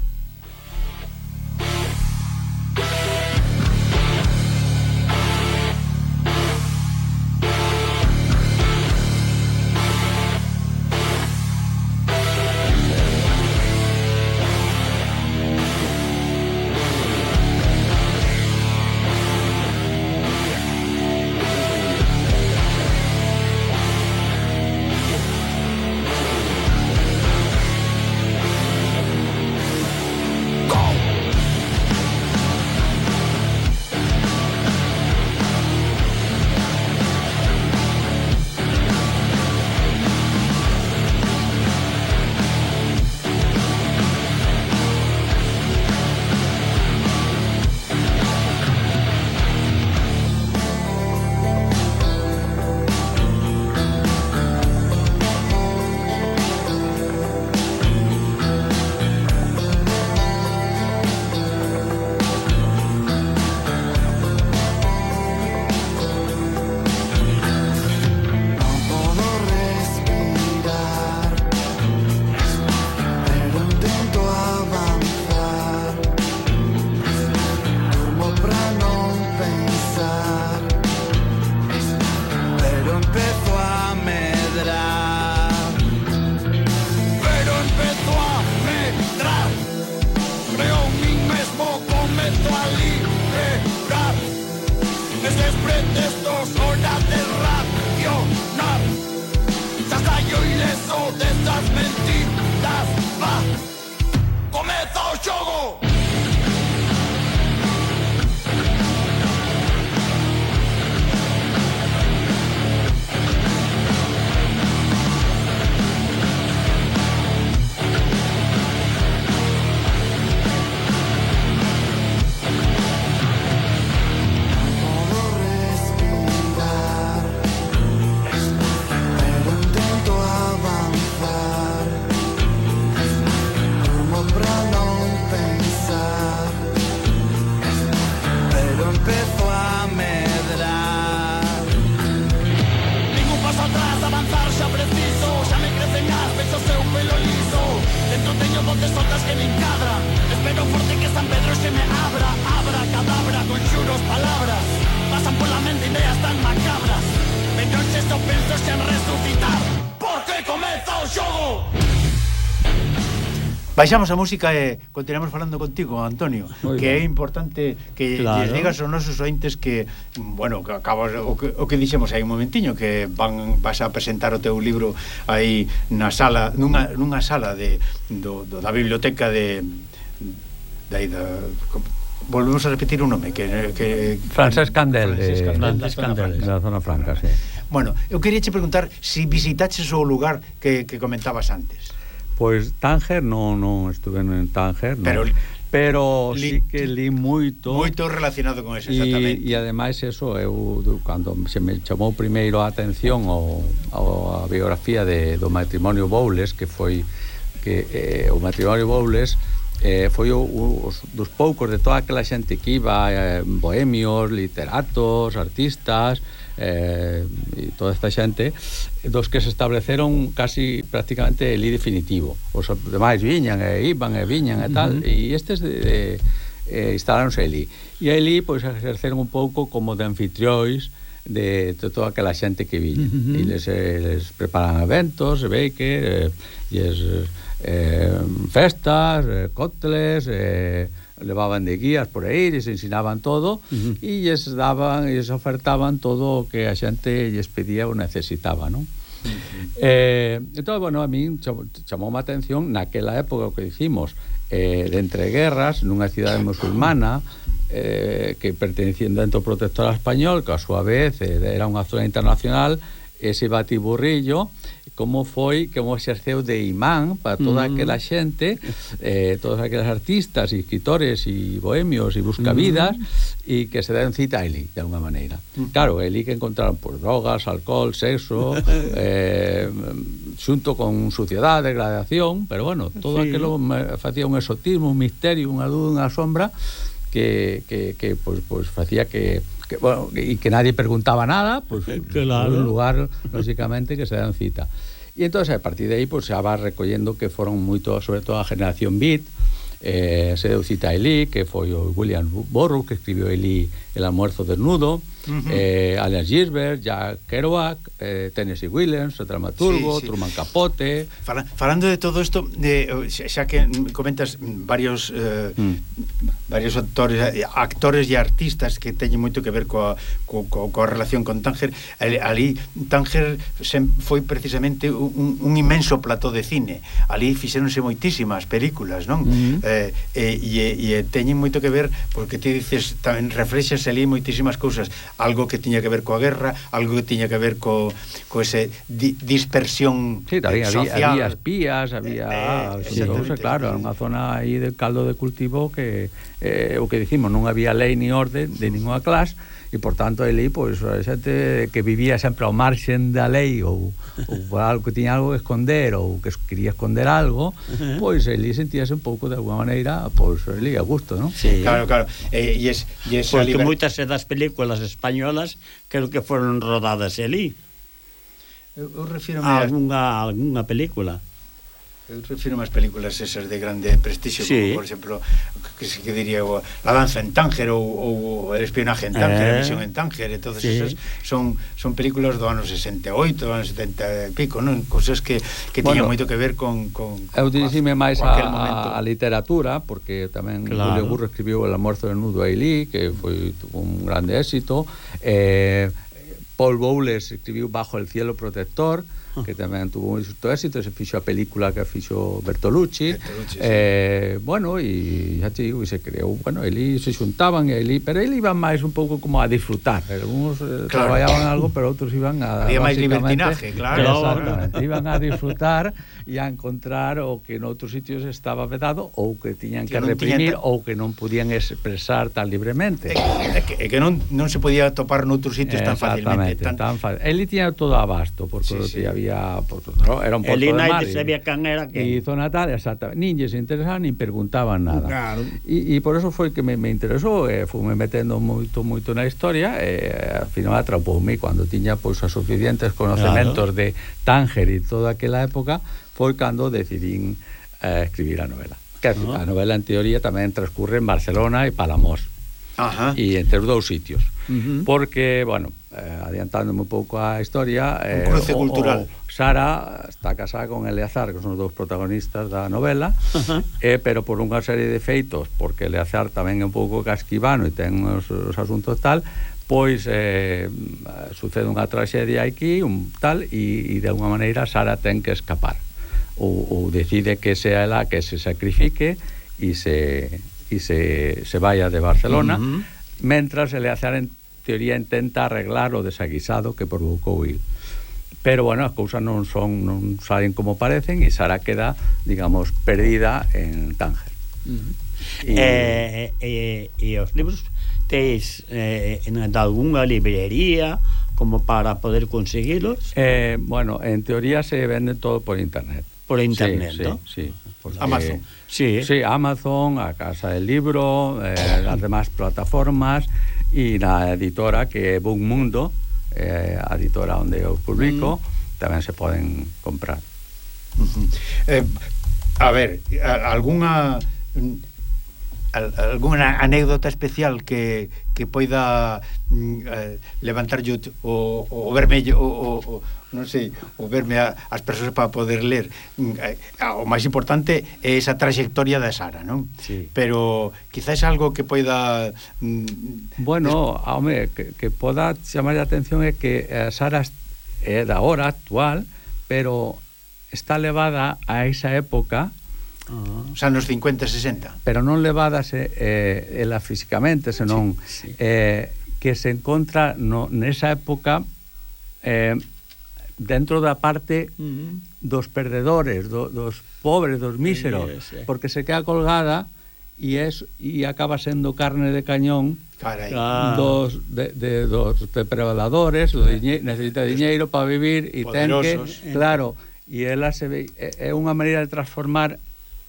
Baixamos a música e continuamos falando contigo, Antonio,
Muy
que
ben.
é importante que
claro.
lles digas aos nosos ointes que, bueno, que acabas o que, o que dixemos aí un momentiño, que van vas a presentar o teu libro aí na sala, nunha, nunha sala de do, do da biblioteca de de, da, da volvemos a repetir un nome que, que
Francesc Candel,
Francesc
eh,
Candel, na
Candel
da zona franca, sí.
Bueno, eu queria che preguntar se si visitaches o lugar que, que comentabas antes.
Pois Tánger non, non estuve en Tánger, non.
Pero
pero
li,
sí que li moito
moito relacionado con eso, exactamente
e ademais eso, eu cando se me chamou primeiro a atención o, o, a biografía de, do matrimonio Boules que foi que eh, o matrimonio Boules eh, foi o, o, os dos poucos de toda aquela xente que iba eh, bohemios, literatos, artistas eh, e toda esta xente dos que se estableceron casi prácticamente el I definitivo. Os demais viñan e iban e viñan e tal, uh -huh. e estes de, de, eh, instalaronse ali. E ali, pois, exerceron un pouco como de anfitrióis de, de toda aquela xente que viña. Uh -huh. E les, eh, les preparan eventos, vei que... Eh, les, eh, eh, festas, eh, cócteles... Eh, levaban de guías por aí, les ensinaban todo uh -huh. e lles daban, lles ofertaban todo o que a xente lles pedía ou necesitaba, non? Uh -huh. Eh, entón, bueno, a min chamou a atención naquela época que dicimos eh, de entreguerras nunha cidade musulmana eh, que pertenecía dentro protectora español que a súa vez eh, era unha zona internacional ese batiburrillo como foi como exerceu de imán para toda mm-hmm. aquela xente, eh, todos aqueles artistas e escritores e bohemios e buscavidas mm-hmm. e que se den cita a Eli, de alguna maneira. Mm. Claro, Eli que encontraron por drogas, alcohol, sexo, eh, xunto con suciedade, degradación, pero bueno, todo sí. aquilo facía un exotismo, un misterio, unha duda, unha sombra que, que, que pues, pues facía que que, bueno, y que nadie preguntaba nada, pues
claro.
un lugar, lógicamente, que se dan cita. Y entonces, a partir de aí, pues se va recollendo que foron moito, sobre todo a generación beat, eh, se Eli, que o William Burroughs, que escribiu Eli El almuerzo desnudo, Uh -huh. eh, Alan Gisbert, Jack Kerouac, eh, Tennessee Williams, o dramaturgo, sí, sí. Truman Capote...
Fala, falando de todo isto, de, xa que comentas varios eh, mm. varios actores actores e artistas que teñen moito que ver coa, coa, coa, coa relación con Tánger, ali Tánger foi precisamente un, un inmenso plató de cine. Ali fixeronse moitísimas películas, non? Mm -hmm. eh, e, e, e teñen moito que ver, porque ti dices, tamén reflexas ali moitísimas cousas algo que tiña que ver coa guerra, algo que tiña que ver co, co ese di, dispersión
sí, eh, había,
social.
Había, había espías, había... Eh, eh, cousa, claro, era unha zona aí de caldo de cultivo que eh, o que dicimos, non había lei ni orde de ninguna clase, e por tanto ele pois a xente que vivía sempre ao marxen da lei ou, ou algo que tiña algo que esconder ou que quería esconder algo, pois ele sentíase un pouco de alguma maneira, pois ele a gusto, non?
Sí. Claro, claro. Eh, e es, yes, es
Porque liber... moitas das películas españolas creo que foron rodadas ali.
Eu, eu refiro
a, a... algunha algunha película.
Eu refiro máis películas esas de grande prestigio,
sí.
como por exemplo, que se que diría o, La danza en Tánger ou, ou El espionaje en Tánger, eh. La misión en Tánger, entonces sí. esas son son películas do ano 68, do ano 70 e pico, non? Cosas que que bueno, tiñan moito que ver con con
Eu dirixime máis a, a literatura, porque tamén claro. Julio Burro escribiu El almuerzo de nudo Ailí, que foi un grande éxito. Eh Paul Bowles escribiu Bajo el cielo protector, que tamén tuvo un certo éxito, se fixo a película que fixo Bertolucci,
Bertolucci
eh, sí. bueno, e xa te digo, e se creou, bueno, eli se xuntaban, eli, pero eli iban máis un pouco como a disfrutar, algúns eh,
claro.
traballaban algo, pero outros iban a...
Había máis libertinaje, claro.
Exactamente, iban a disfrutar e a encontrar o que noutros sitios estaba vedado ou que tiñan que,
que
reprimir
tiñan...
ou que non podían expresar tan libremente.
É que, é que, non, non se podía topar noutros sitios tan fácilmente. Tan...
Tan fácil. Ele tiña todo abasto, porque
sí, sí.
había pues, era un porto
El
de mar.
Inaide sabía can era que...
E zona tal, exactamente. Nin lles interesaban, nin preguntaban nada.
Claro.
E por eso foi que me, me interesou, e fume metendo moito, moito na historia, e ao final atrapoume cando tiña pois, os suficientes conocementos de Tánger e toda aquela época, foi cando decidín eh, escribir a novela. Que
Ah.
a novela, en teoría, tamén transcurre en Barcelona e Palamós
Ajá.
e entre os dous sitios.
Ujú.
Porque, bueno, eh, adiantándome un pouco a historia eh,
un cruce
o,
cultural.
O Sara está casada con Eleazar que son os dous protagonistas da novela eh, pero por unha serie de feitos porque Eleazar tamén é un pouco casquivano e ten os, os asuntos tal pois eh, sucede unha tragedia aquí un tal e, e de alguma maneira Sara ten que escapar. Ou, ou decide que sea ela que se sacrifique e se, e se, se vaya de Barcelona
uh -huh.
mentras Eleazar en teoría intenta arreglar o desaguisado que provocou il. Pero, bueno, as cousas non son non saen como parecen e Sara queda, digamos, perdida en Tánger. Uh -huh. e...
Eh, eh, eh e os libros tes eh, en algunha librería como para poder conseguilos?
Eh, bueno, en teoría se vende todo por internet.
Por internet,
sí,
¿no?
Sí, sí porque,
Amazon.
Sí.
sí, Amazon, a Casa del Libro, eh, las demás plataformas. y la editora que es Book Mundo, eh, editora donde yo publico, mm. también se pueden comprar.
Eh, a ver, ¿alguna algunha anécdota especial que, que poida mm, eh, levantar o, o, o vermello o, o, non sei, o verme a, as persoas para poder ler mm, eh, o máis importante é esa trayectoria da Sara, non?
Sí.
pero quizás algo que poida mm,
bueno, home que, que poda chamar a atención é que a Sara é da hora actual pero está levada a esa época
Uh.
Os anos 50 e 60.
Pero non levádase eh, ela físicamente, senón
sí, sí.
Eh, que se encontra no, nesa época eh, dentro da parte
uh -huh.
dos perdedores, do, dos pobres, dos míseros,
sí, sí.
porque se queda colgada e es e acaba sendo carne de cañón
Carai.
dos de, de dos depredadores, do diñe, necesita diñeiro para vivir e ten que, claro, e ela se ve é unha maneira de transformar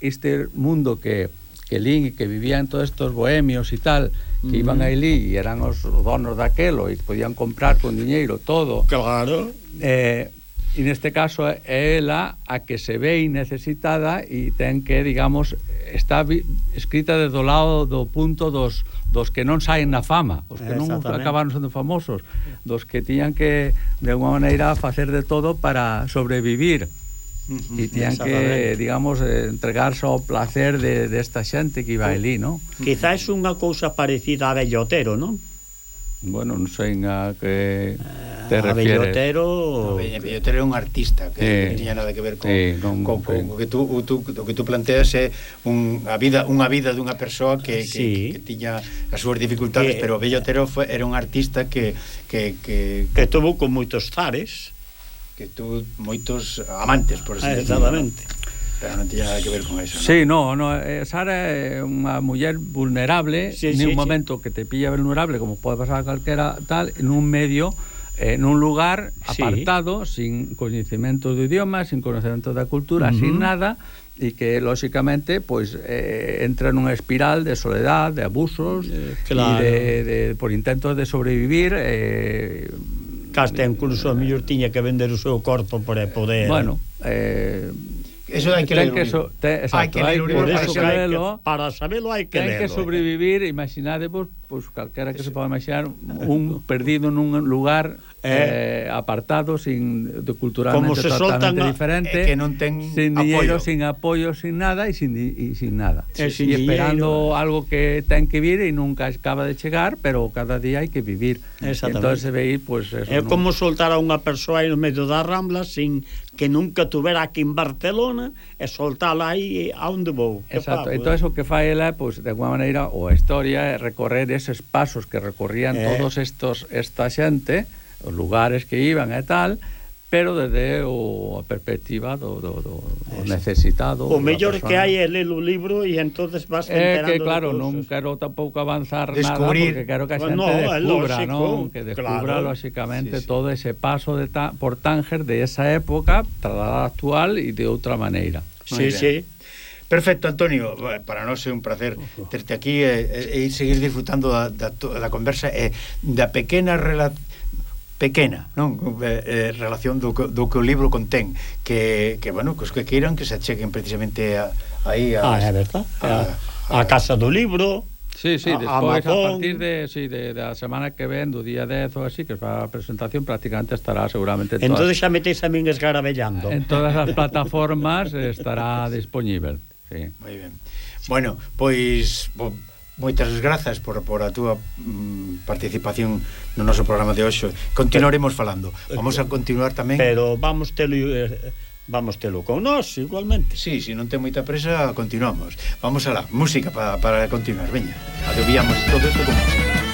este mundo que que Lin e que vivían todos estos bohemios e tal, que mm. iban a Ilí e eran os donos daquelo e podían comprar con diñeiro todo.
Claro.
Eh, e neste caso é ela a que se ve necesitada e ten que, digamos, está escrita desde o lado do punto dos, dos que non saen na fama, os que non acabaron sendo famosos, dos que tiñan que, de alguma maneira, facer de todo para sobrevivir e tiñan que, digamos, eh, entregarse ao placer de, desta de xente que iba ali, non?
Quizás unha cousa parecida a Bellotero, non?
Bueno, non sei a que ah, te
a
refieres.
Bellotero...
No, Bellotero é un artista que
eh,
non tiña nada que ver con,
eh, non,
con, con, con que tú, o, tú, o que tú planteas é un, a vida unha vida dunha persoa que,
sí.
que, que, que tiña as súas dificultades,
que,
pero Bellotero foi, era un artista que que, que,
que estuvo con moitos zares
que tú moitos amantes, por así
ah, Exactamente.
Pero non tiña nada que ver con eso,
Sí, no, no, Sara é eh, unha muller vulnerable,
sí,
sí, un
sí,
momento sí. que te pilla vulnerable, como pode pasar a calquera tal, en un medio eh, nun lugar apartado, sí. sin coñecemento do idioma, sin coñecemento da cultura,
uh -huh.
sin nada, e que lóxicamente pois eh, entra nunha espiral de soledad, de abusos,
eh, claro.
e de, de por intentos de sobrevivir eh,
casta incluso a mellor tiña que vender o seu corpo para poder
bueno eh,
Eso hai que ler.
Que so, te, exacto,
hai que ler
o
libro para,
sabelo,
para sabelo hai que ler.
Ten que
eh.
sobrevivir, imaginadevos, pois pues, calquera que se pode imaginar, un perdido nun lugar eh, apartados apartado sin de culturalmente
como se
totalmente diferente,
eh, que non ten
sin dinheiro,
apoio.
sin apoio, sin nada e sin e sin nada.
Eh, sí, sin
e esperando
dinheiro.
algo que ten que vir e nunca acaba de chegar, pero cada día hai que vivir. Entonces veí pues eso,
É
eh, no...
como soltar a unha persoa aí no medio da rambla sin que nunca tuvera aquí en Barcelona e soltala aí eh, a onde vou.
Exacto,
fago,
entón eh? o que fai ela, pues, de alguma maneira, ou a historia é recorrer eses pasos que recorrían
eh.
todos estos esta xente, os lugares que iban e tal, pero desde o, a perspectiva do, do, do, do necesitado.
O mellor
persona.
que hai é ler o libro e entonces vas
é
enterando.
É
que
claro, non quero tampouco avanzar
Descubrir.
nada porque quero que a xente
no,
descubra,
lógico,
non? Que descubra
claro.
lóxicamente
sí, sí.
todo ese paso de ta, por Tánger de esa época trasladada actual e de outra maneira.
Sí, sí.
Perfecto, Antonio, para nós é un placer terte aquí eh, eh, e, e, e seguir disfrutando da, da, da conversa eh, e da pequena relación pequena, non? Eh, eh, relación do, do que o libro contén, que, que bueno, que os que queiran que se acheguen precisamente a, aí a,
ah, é verdad. A, a, a casa do libro,
Sí, sí, despois a,
a
partir de, sí, de, de a semana que ven, do día 10 ou así, que va a presentación prácticamente estará seguramente en
entón,
todas.
Entón xa metéis a min esgarabellando.
En todas as plataformas estará disponible, Sí.
Moi ben. Bueno, pois bo, moitas grazas por, por a túa mm, participación no noso programa de hoxe. Continuaremos falando. Vamos a continuar tamén.
Pero vamos telo eh, vamos telo con nós igualmente.
Sí, se si non ten moita presa, continuamos. Vamos a la música para, para continuar, veña. Adobiamos todo isto con música.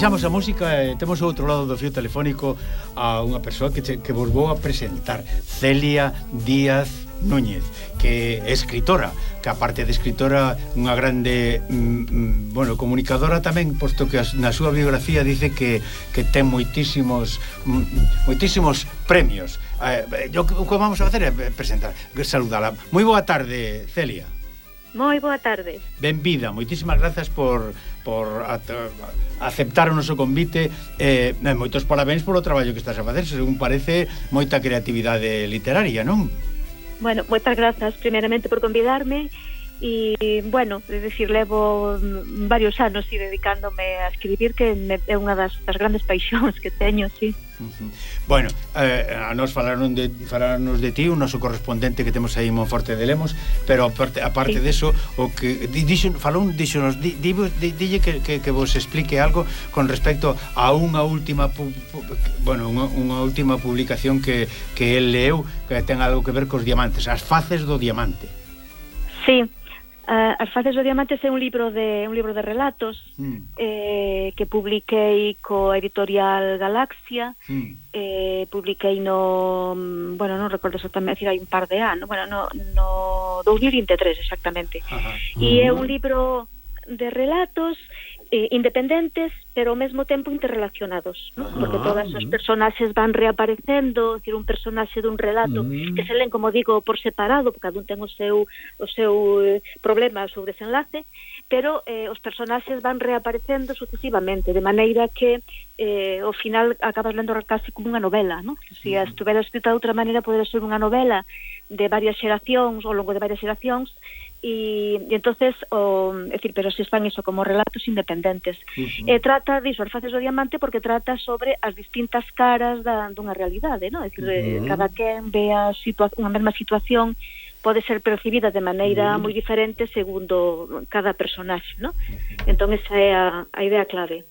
baixamos a música e temos outro lado do fio telefónico a unha persoa que, che, que vos vou a presentar, Celia Díaz Núñez, que é escritora, que aparte de escritora, unha grande, mm, mm, bueno, comunicadora tamén, posto que as, na súa biografía dice que, que ten moitísimos mm, moitísimos premios. Eh, eh yo, o que vamos a facer é presentar, saludala. Moi boa tarde, Celia.
Moi boa tarde.
Benvida, moitísimas grazas por, por aceptar o noso convite e eh, moitos parabéns polo traballo que estás a facer, según parece moita creatividade literaria, non?
Bueno, moitas grazas primeramente por convidarme e, bueno, é dicir, levo varios anos e dedicándome a escribir que me, é unha das, das grandes paixóns que teño, sí.
Uh -huh. Bueno, eh, a nos falaron de, falarnos de ti, o noso correspondente que temos aí en Monforte de Lemos, pero aparte, aparte sí. deso, o que dixo, falou, dixonos, di, di, di, dille que, que, que vos explique algo con respecto a unha última pu, pu, bueno, unha, unha última publicación que, que el leu que ten algo que ver cos diamantes, as faces do diamante.
Sí, Uh, As faces do diamantes é un libro de un libro de relatos mm. eh, que publiquei co editorial Galaxia. Mm. Eh, publiquei no, mm, bueno, non recordo exactamente, decir, hai un par de anos, bueno, no no 2023 exactamente. Ajá. E é mm. un libro de relatos eh, independentes, pero ao mesmo tempo interrelacionados, ¿no? Ah, porque todas as personaxes van reaparecendo, decir, un personaxe dun relato mm. que se len, como digo, por separado, porque cada un ten o seu o seu eh, problema, o seu desenlace, pero eh, os personaxes van reaparecendo sucesivamente, de maneira que eh, ao final acabas lendo casi como unha novela, ¿no? Se si mm. estuvera escrita de outra maneira, podría ser unha novela de varias xeracións, ao longo de varias xeracións, e, e entonces o, é decir, pero se están iso como relatos independentes. Uh eh, -huh. E trata diso, as faces do diamante porque trata sobre as distintas caras da dunha realidade, non? É dicir, uh -huh. cada quen ve a unha mesma situación pode ser percibida de maneira uh -huh. moi diferente segundo cada personaxe, non? Uh -huh. Entón esa é a, a idea clave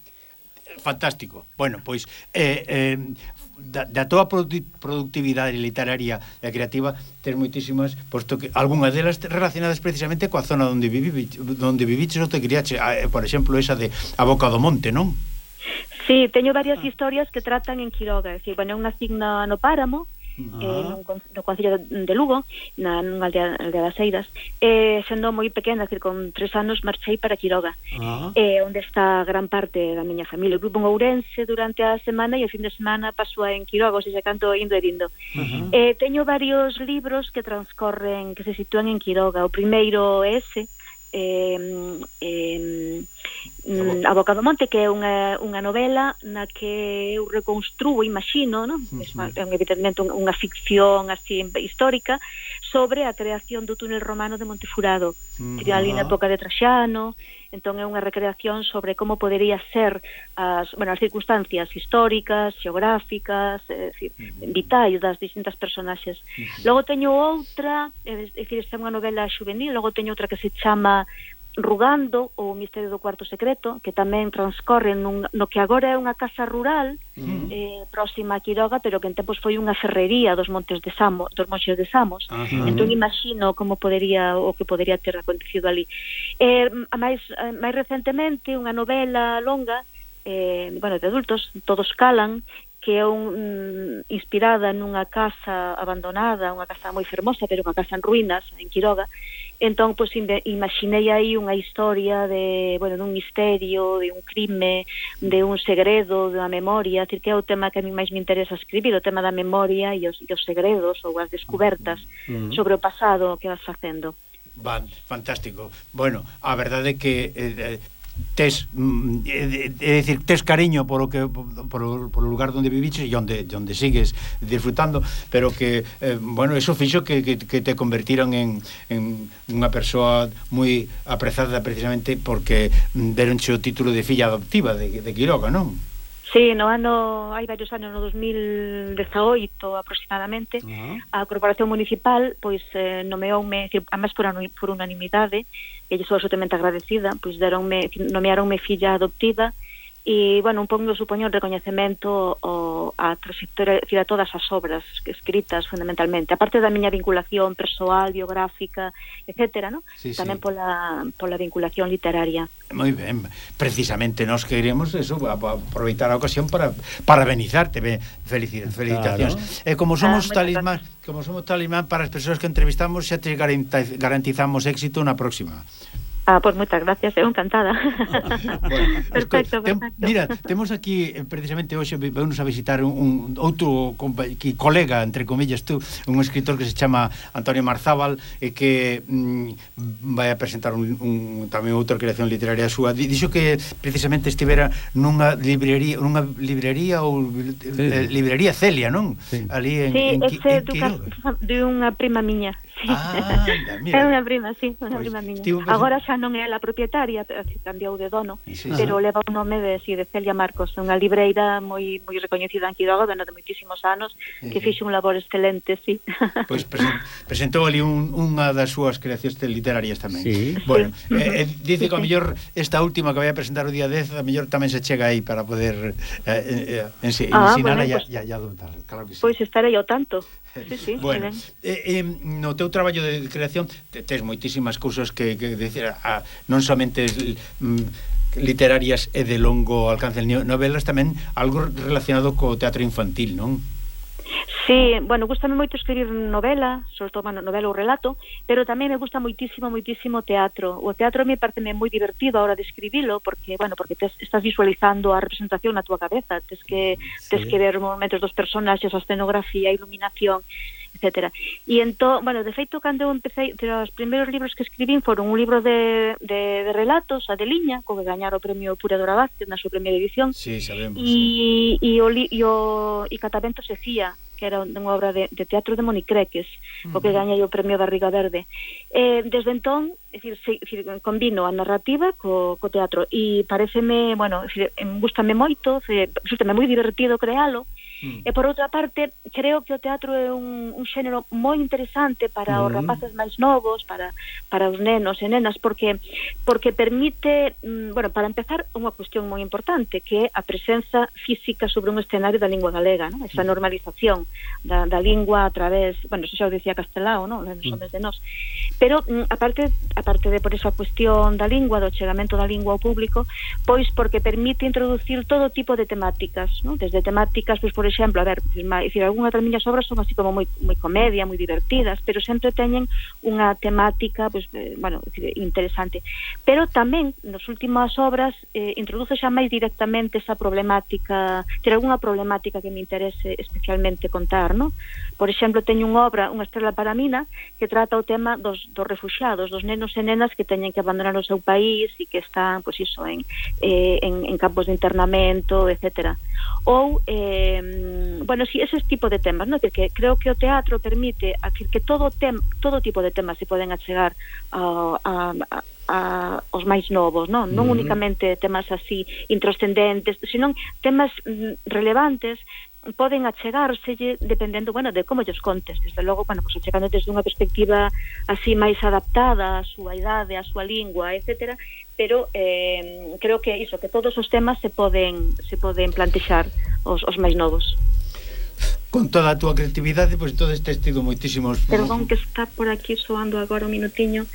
fantástico. Bueno, pois eh, eh, da, da toda productividade literaria e creativa ter moitísimas, posto que algunhas delas relacionadas precisamente coa zona onde vivi, onde viviches ou te criache, ah, eh, por exemplo, esa de a boca do monte, non?
Sí, teño varias historias que tratan en Quiroga, que bueno, unha signa no páramo, Uh -huh. eh, no Concello de Lugo, na, nunha aldea, aldea das Eiras, eh, sendo moi pequena, decir, con tres anos marchei para Quiroga, uh -huh. eh, onde está gran parte da miña familia. O vivo en Ourense durante a semana e o fin de semana paso en Quiroga, ou seja, canto indo e vindo. Uh -huh. eh, teño varios libros que transcorren, que se sitúan en Quiroga. O primeiro é ese, eh, eh, A mm, Boca do Monte que é unha, unha novela na que eu reconstruo, imagino, non? Uh -huh. É evidentemente unha ficción así histórica, sobre a creación do túnel romano de Montefurado, mm. que uh -huh. ali na ah. época de Traxano, entón é unha recreación sobre como podería ser as, bueno, as circunstancias históricas, xeográficas, é dicir, uh -huh. vitais das distintas personaxes. Uh -huh. Logo teño outra, é dicir, esta é unha novela juvenil, logo teño outra que se chama Rugando ou o Misterio do Cuarto Secreto, que tamén transcorre nun, no que agora é unha casa rural uh -huh. eh, próxima a Quiroga, pero que en tempos foi unha ferrería dos montes de Samo, dos monxes de Samos. Uh -huh. Entón imagino como podería o que podería ter acontecido ali. Eh, a máis a máis recentemente unha novela longa eh, bueno, de adultos, todos calan, que é un, mm, inspirada nunha casa abandonada, unha casa moi fermosa, pero unha casa en ruínas, en Quiroga, Entón, pois, imaginei aí unha historia de, bueno, dun misterio, de un crime, de un segredo, da memoria, decir, que é o tema que a mí máis me interesa escribir, o tema da memoria e os, e os segredos ou as descubertas uh -huh. sobre o pasado que vas facendo.
Van, fantástico. Bueno, a verdade é que eh, tes mm, é dicir, tes cariño por o que por, o, por o lugar onde viviches e onde onde sigues disfrutando, pero que eh, bueno, eso fixo que, que, que te convertiran en, en unha persoa moi aprezada precisamente porque deronche o título de filla adoptiva de, de Quiroga, non?
Sí, no ano, hai varios anos, no 2018 aproximadamente, uh -huh. a Corporación Municipal pois eh, nomeoume, además por, por unanimidade, e eu sou absolutamente agradecida, pois deronme, nomearonme filla adoptiva, e, bueno, un pouco supoño un recoñecemento ao, a trayectoria, decir, a todas as obras escritas fundamentalmente, aparte da miña vinculación persoal, biográfica, etc., no?
sí,
tamén
sí.
Pola, pola vinculación literaria.
Moi ben, precisamente nos queremos eso, aproveitar a ocasión para parabenizarte, felicidades, felicitacións.
Claro.
Eh, como ah, somos
ah,
talismán, como somos talismán para as persoas que entrevistamos, xa te garantizamos éxito na próxima.
Ah, pois pues moitas gracias, eu encantada.
bueno,
perfecto, perfecto.
Mira, temos aquí eh, precisamente hoxe veunos a visitar un, un outro que colega, entre comillas, tú, un escritor que se chama Antonio Marzábal e que mm, vai a presentar un, un tamén outra creación literaria súa. Dixo que precisamente estivera nunha librería, nunha librería ou sí. eh, librería Celia, non?
Sí.
Ali en,
sí,
en, en,
en, en, unha prima miña sí.
Ah, mira.
É unha prima, sí, unha
pois,
prima miña.
Pensando...
Agora xa non é a propietaria, se cambiou de dono,
sí, sí,
pero leva o nome de, sí, de Celia Marcos, unha libreira moi moi recoñecida en Quiroga, de moitísimos anos,
eh.
que fixe un labor excelente, sí.
Pois presentou ali un, unha das súas creacións literarias tamén.
Sí.
Bueno,
sí.
Eh, eh, dice
sí,
que a mellor esta última que vai a presentar o día 10, a mellor tamén se chega aí para poder eh, eh, eh ensi
ah,
ensinar
bueno, pues,
a, a, a, a, a, a,
a, a, a, a, a, a,
a,
a,
a, a, a, teu traballo de creación te, tes moitísimas cousas que, que decir, a, non somente mm, literarias e de longo alcance novelas tamén algo relacionado co teatro infantil, non?
Sí, bueno, gustame moito escribir novela, sobre todo bueno, novela ou relato, pero tamén me gusta moitísimo, moitísimo teatro. O teatro me parece moi divertido a hora de escribilo, porque, bueno, porque te estás visualizando a representación na tua cabeza, tens que,
sí.
tens que ver momentos dos personaxes, a escenografía, a iluminación, etcétera. E entón, bueno, de feito, cando eu empecé, os primeiros libros que escribín foron un libro de, de, de relatos, a de liña, co que gañar o premio Pura Dora Vázquez na súa primeira edición.
Sí, sabemos. E, sí.
e, o, e, o, e Catavento se fía, que era unha obra de, de teatro de Monicreques, uh -huh. o que gañei o premio Barriga Verde. Eh, desde entón, é dicir, se, dicir, combino a narrativa co, co teatro e pareceme, bueno, dicir, gustame moito, se, resultame moi divertido crealo,
Mm.
E por outra parte, creo que o teatro é un, un xénero moi interesante para
mm.
os rapaces máis novos, para para os nenos e nenas porque porque permite, mm, bueno, para empezar, unha cuestión moi importante que é a presenza física sobre un escenario da lingua galega, ¿no? Esa mm. normalización da, da lingua a través, bueno, eso xa o decía Castelao, ¿no? Nos mm. homes de nós. Pero mm, aparte aparte de por esa cuestión da lingua, do chegamento da lingua ao público, pois porque permite introducir todo tipo de temáticas, ¿no? Desde temáticas, pois por exemplo, a ver, dicir, algunha das miñas obras son así como moi, moi comedia, moi divertidas, pero sempre teñen unha temática, pues, eh, bueno, dicir, interesante. Pero tamén, nas últimas obras, eh, introduce xa máis directamente esa problemática, ter algunha problemática que me interese especialmente contar, non? Por exemplo, teño unha obra, unha estrela para mina, que trata o tema dos, dos refugiados, dos nenos e nenas que teñen que abandonar o seu país e que están, pois iso, en, eh, en, en campos de internamento, etcétera. Ou, eh, bueno, si sí, ese tipo de temas, ¿no? que, que creo que o teatro permite a que, que todo, tem, todo tipo de temas se poden achegar a, a, a a, os máis novos, non? Non
mm.
únicamente temas así intrascendentes, senón temas mm, relevantes poden achegárselle dependendo, bueno, de como lles contes, desde logo, bueno, pues achegando desde unha perspectiva así máis adaptada á súa idade, á súa lingua, etcétera, pero eh, creo que iso, que todos os temas se poden se poden plantexar os, os máis novos.
Con toda a túa creatividade, pois pues, todo este estido moitísimos...
Perdón que está por aquí soando agora un minutiño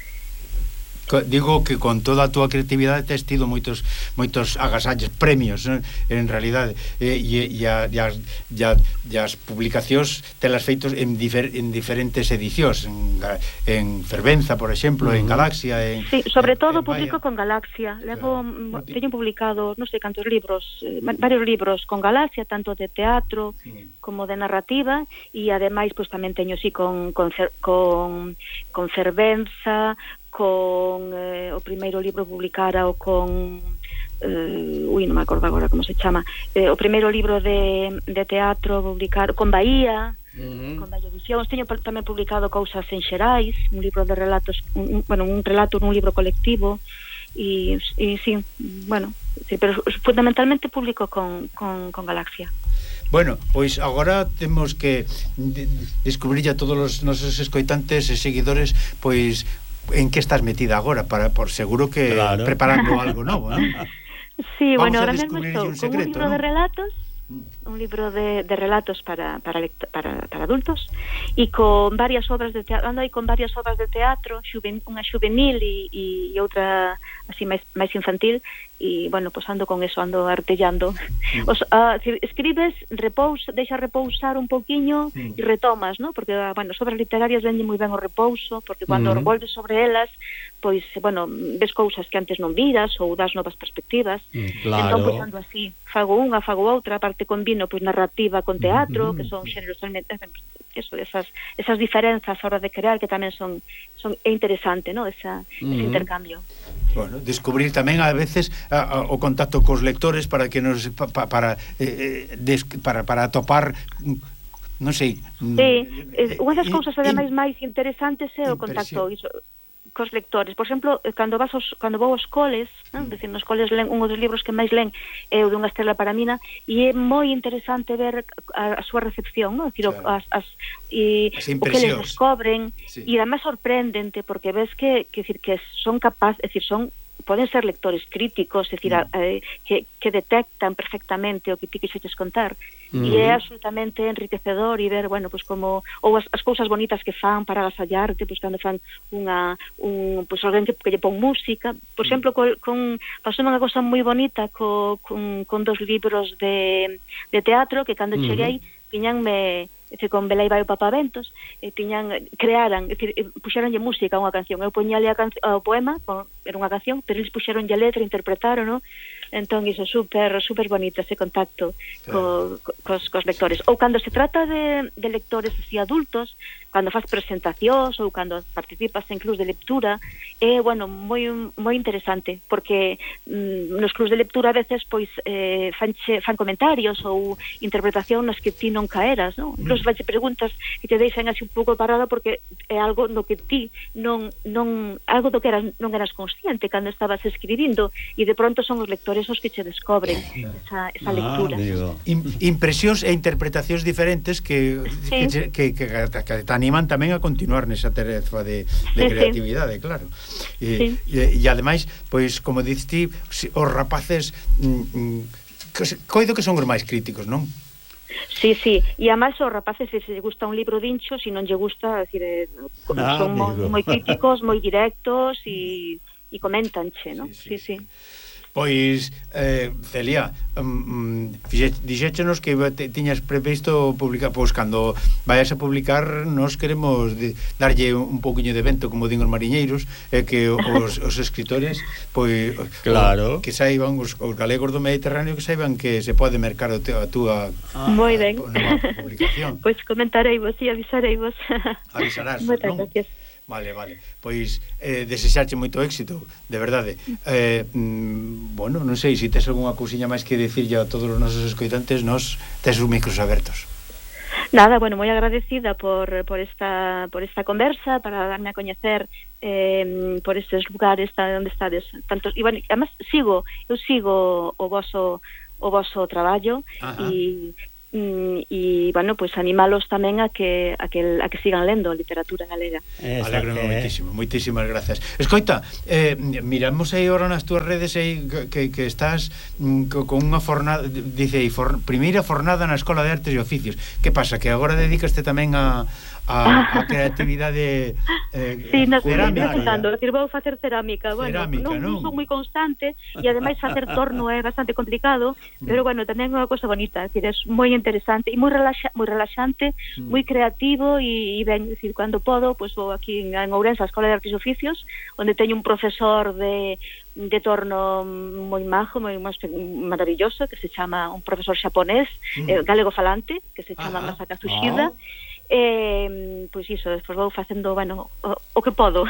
digo que con toda a túa creatividade tes tido moitos moitos agasalles, premios, non? en realidade, e, e, e, a, e, as, e, a, e as publicacións telas feitos en, difer, en diferentes edicións, en, en Fervenza, por exemplo, uh -huh. en Galaxia, en
Sí, sobre
en,
todo
en
publico
Baia.
con Galaxia. Levo
claro.
teño publicado, non sei cantos libros, eh, varios libros con Galaxia, tanto de teatro sí. como de narrativa e ademais pois pues, tamén teño si sí, con con con, con Fervenza, con eh, o primeiro libro publicara o con eh, ui, non me acordo agora como se chama eh, o primeiro libro de, de teatro publicar con Bahía uh -huh. con Bahía Edicións, teño tamén publicado Cousas en Xerais un libro de relatos un, bueno, un relato nun libro colectivo. E, e sí, bueno sí, pero fundamentalmente publico con, con, con Galaxia.
Bueno, pois agora temos que descubrir a todos os nosos escoitantes e seguidores pois en que estás metida agora para por seguro que
claro.
preparando algo novo, non?
Sí,
Vamos
bueno, ahora
mesmo
estou
un,
secreto, un libro
¿no?
de relatos mm. un libro de, de relatos para, para, para, para adultos e con varias obras de teatro, ando aí con varias obras de teatro, xuven, unha juvenil e, e outra así máis, máis infantil e, bueno, pues ando con eso, ando artellando. Mm. Os, ah, Os, uh, escribes, repous, deixa repousar un pouquiño mm. e retomas, ¿no? Porque, ah, bueno, as obras literarias vende moi ben o repouso, porque cando
mm.
volves sobre elas pois, bueno, ves cousas que antes non viras ou das novas perspectivas. Mm, claro. Entón, pois, ando así, fago unha, fago outra, parte combino pois narrativa con teatro, mm -hmm. que son xéneros eso, eh, esas, esas diferenzas a hora de crear que tamén son, son é interesante, ¿no? Esa, uh -huh. ese
mm-hmm.
intercambio.
Bueno, descubrir tamén a veces a, a, o contacto cos lectores para que nos pa, pa, para, eh, eh des, para para atopar non sei. Mm,
sí, eh, unha das
eh,
cousas ademais máis interesantes é o contacto iso, cos lectores. Por exemplo, eh, cando vas aos, cando vou aos coles, non? Mm. decir, nos coles len un dos libros que máis len é o dunha estrela para mina e é moi interesante ver a, a súa recepción, non? Decir, claro. as, as, e,
as
o que les descobren
sí.
e además sorprendente porque ves que, que, decir, que son capaz, decir, son poden ser lectores críticos, é dicir, mm. eh, que, que detectan perfectamente o que ti quixetes contar
mm.
e é mm-hmm. absolutamente enriquecedor e ver, bueno, pues como ou as, as cousas bonitas que fan para gasallarte, pues cando fan unha un pues alguén que, que lle pon música, por mm. exemplo, mm. con, con pasou unha cousa moi bonita co, con, con dos libros de, de teatro que cando
mm.
cheguei mm-hmm. viñanme Eh, se con Belai vai o Papaventos e eh, tiñan crearan, é dicir, eh, puxeronlle música a unha canción. Eu poñale a canción, ao poema, con, era unha canción, pero eles puxeronlle a letra, interpretaron, no? Entón iso super super bonito ese contacto co, co, cos, cos lectores. Ou cando se trata de, de lectores así adultos, cando faz presentacións ou cando participas en clubs de lectura é, bueno, moi, moi interesante porque mm, nos clubs de lectura a veces pois eh, fanche, fan comentarios ou interpretación nas que ti non caeras, non? Incluso fanche preguntas que te deixan así un pouco parada porque é algo no que ti non, non algo do que eras, non eras consciente cando estabas escribindo e de pronto son os lectores os que che descobren esa, esa lectura.
Im, impresións e interpretacións diferentes que,
sí.
que, que, que, que, que tan animan tamén a continuar nesa tarefa de, de
sí,
creatividade, claro. E,
sí.
e, e ademais, pois como diste, os rapaces mm, mm, coido que son os máis críticos, non?
Sí, sí, e además os rapaces se lle gusta un libro dincho, se non lle gusta, decir, eh,
ah,
son moi, moi críticos, moi directos e e comentanche, non? Sí, sí. sí. sí.
Pois, eh, Celia, mm, mm dixéchenos que tiñas previsto publicar, pois cando vayas a publicar nos queremos de, darlle un pouquiño de vento, como din os mariñeiros, e eh, que os, os escritores pois
claro.
o, que saiban os, os galegos do Mediterráneo que saiban que se pode mercar o te, a túa ah,
Moi ben.
publicación.
Pois comentarei vos e avisarei vos.
Avisarás,
Moitas
non?
gracias.
Vale, vale. Pois eh, desexarche moito éxito, de verdade. Eh, mm, bueno, non sei, se si tes algunha cousiña máis que dicirlle a todos os nosos escoitantes, nos tes os micros abertos.
Nada, bueno, moi agradecida por, por, esta, por esta conversa, para darme a coñecer eh, por estes lugares onde estades. Tantos, e, bueno, además, sigo, eu sigo o vosso o vosso traballo
Ajá.
e, e, bueno, pois pues, animalos tamén a que, a que a que sigan lendo literatura galega.
Alegro moitísimo, moitísimas grazas. Escoita, eh, miramos aí agora nas túas redes aí que, que estás mm, con unha fornada, dice aí, for, primeira fornada na Escola de Artes e Oficios. Que pasa, que agora dedicaste tamén a a, ah. a creatividade eh,
sí, na
cerámica.
decir, vou facer cerámica, bueno,
cerámica,
non,
non?
son moi constante e ademais facer torno é bastante complicado,
mm.
pero bueno, tamén é unha cosa bonita, decir, é moi interesante e moi relaxa, moi relaxante,
mm.
moi creativo e, e ben, decir, cando podo, pois pues, vou aquí en, en Ourense, a Escola de Artes e Oficios, onde teño un profesor de de torno moi majo, moi máis maravilloso, que se chama un profesor xaponés,
mm.
eh, galego falante, que se chama Masaka
ah.
Tsushida eh, pois iso, despois vou facendo, bueno, o, o que podo.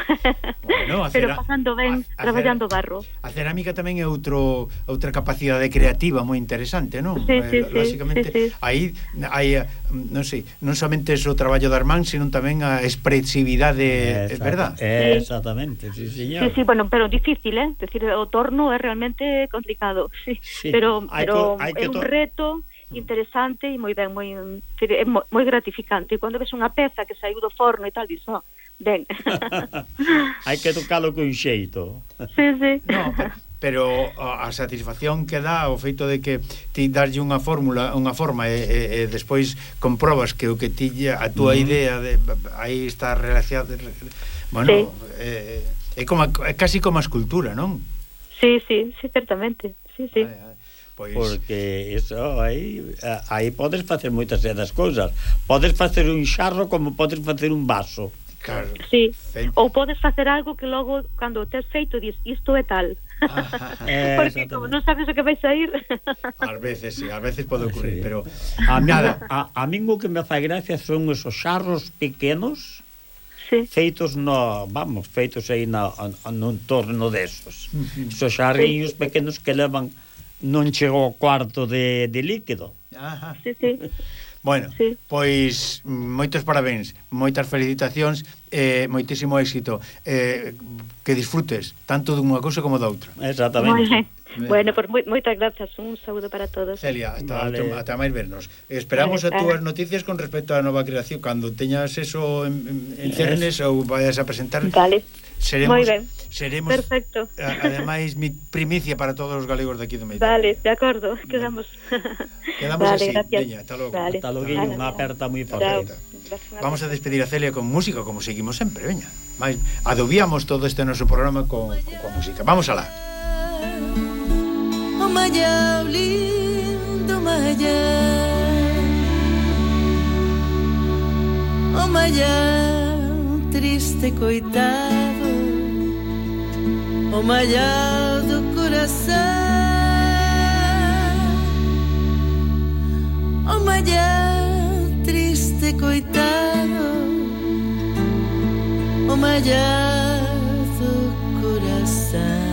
Bueno, a
Pero pasando ben,
a, a
traballando barro.
A cerámica tamén é outro outra capacidade creativa moi interesante, non?
Sí,
eh,
sí,
eh, basicamente,
sí, sí.
aí aí mm, non sei, non somente é o traballo das mans, senón tamén a expresividade, é verdad?
Exactamente, sí, señor.
Sí, sí, bueno, pero difícil, eh? Decir, o torno é realmente complicado, sí.
sí.
Pero, pero
que, que
é un reto interesante e moi ben, moi é moi gratificante. E cando ves unha peza que saiu do forno e tal, dis, "Oh, ben."
Hai que tocalo con xeito.
Sí, sí.
No, pero a satisfacción que dá o feito de que ti darlle unha fórmula, unha forma e, e, e despois comprobas que o que ti a túa
uh -huh.
idea de aí está relacionada bueno,
sí.
eh, é como é casi como a escultura, non?
Sí, sí, sí, certamente. Sí, sí.
Pois...
Porque iso aí aí podes facer moitas das cousas. Podes facer un xarro como podes facer un vaso.
Claro.
Sí. Ou podes facer algo que logo cando o tes feito dis isto é tal.
Ah,
Porque como non sabes o que vais a ir
Ás veces, sí, ás veces pode ocurrir sí. Pero
a mí, a, a mí o que me fai gracia son esos xarros pequenos
sí.
Feitos no, vamos, feitos aí na, no torno desos
uh.
Esos xarriños sí. pequenos que levan non chegou o cuarto de, de líquido.
Ajá.
Sí, sí.
Bueno, sí. pois moitos parabéns, moitas felicitacións eh, moitísimo éxito. Eh, que disfrutes tanto dunha cousa como da outra.
Exactamente. Ben. Bueno, por moi, moitas grazas, un saúdo para todos.
Celia, hasta,
vale.
ata máis vernos. Esperamos
vale,
a túas noticias con respecto á nova creación cando teñas eso en, en cernes ou vayas a presentar.
Vale.
Seremos
Moi ben.
Seremos
Perfecto.
Eh, Ademais mi primicia para todos os galegos de aquí do Mediterráneo.
Vale, de acordo, quedamos.
Quedamos
vale,
así.
Gracias.
Veña, hasta logo.
Vale.
Hasta logo,
vale.
unha aperta moi forte.
Vamos a despedir a Celia con música como seguimos sempre, veña. Mais adobiamos todo este noso programa con, con, con música. Vamos alá.
моя, lindo maya, oh maya triste coitado, oh моя do coração, oh maya triste coitado, oh моя do coração.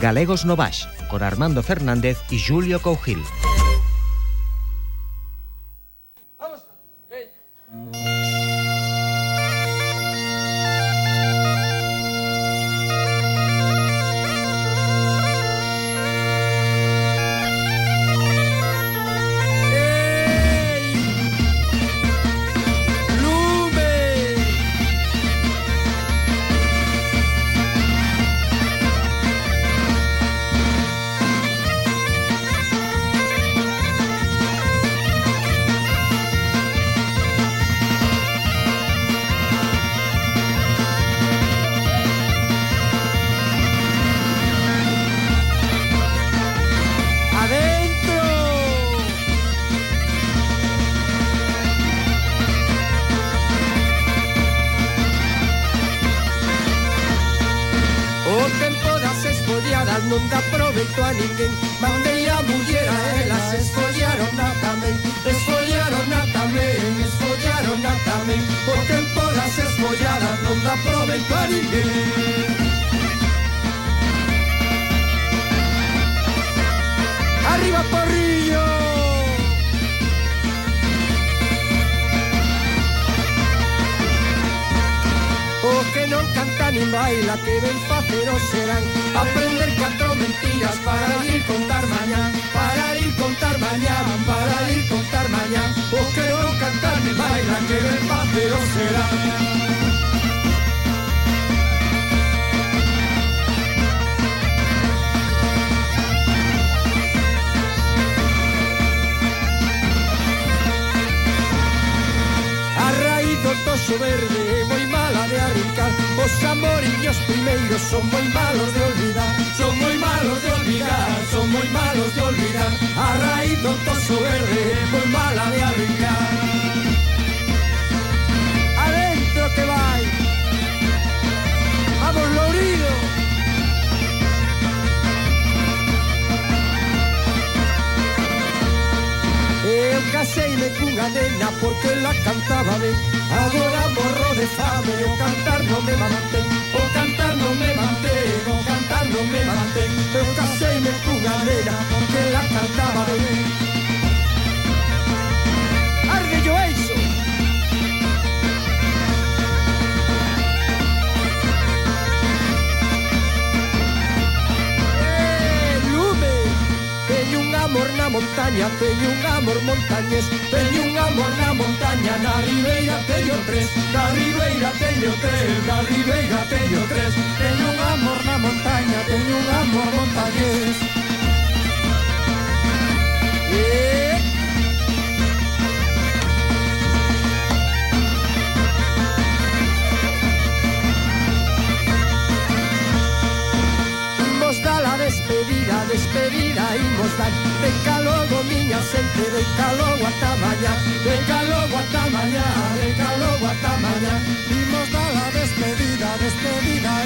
Galegos no Baix, con Armando Fernández y Julio Cougil.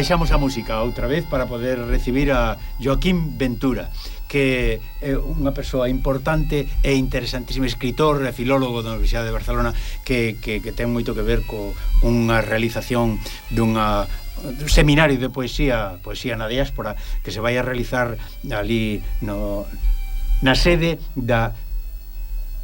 baixamos a música outra vez para poder recibir a Joaquín Ventura que é unha persoa importante e interesantísimo escritor e filólogo da Universidade de Barcelona que, que, que ten moito que ver co unha realización dunha seminario de poesía poesía na diáspora que se vai a realizar ali no, na sede da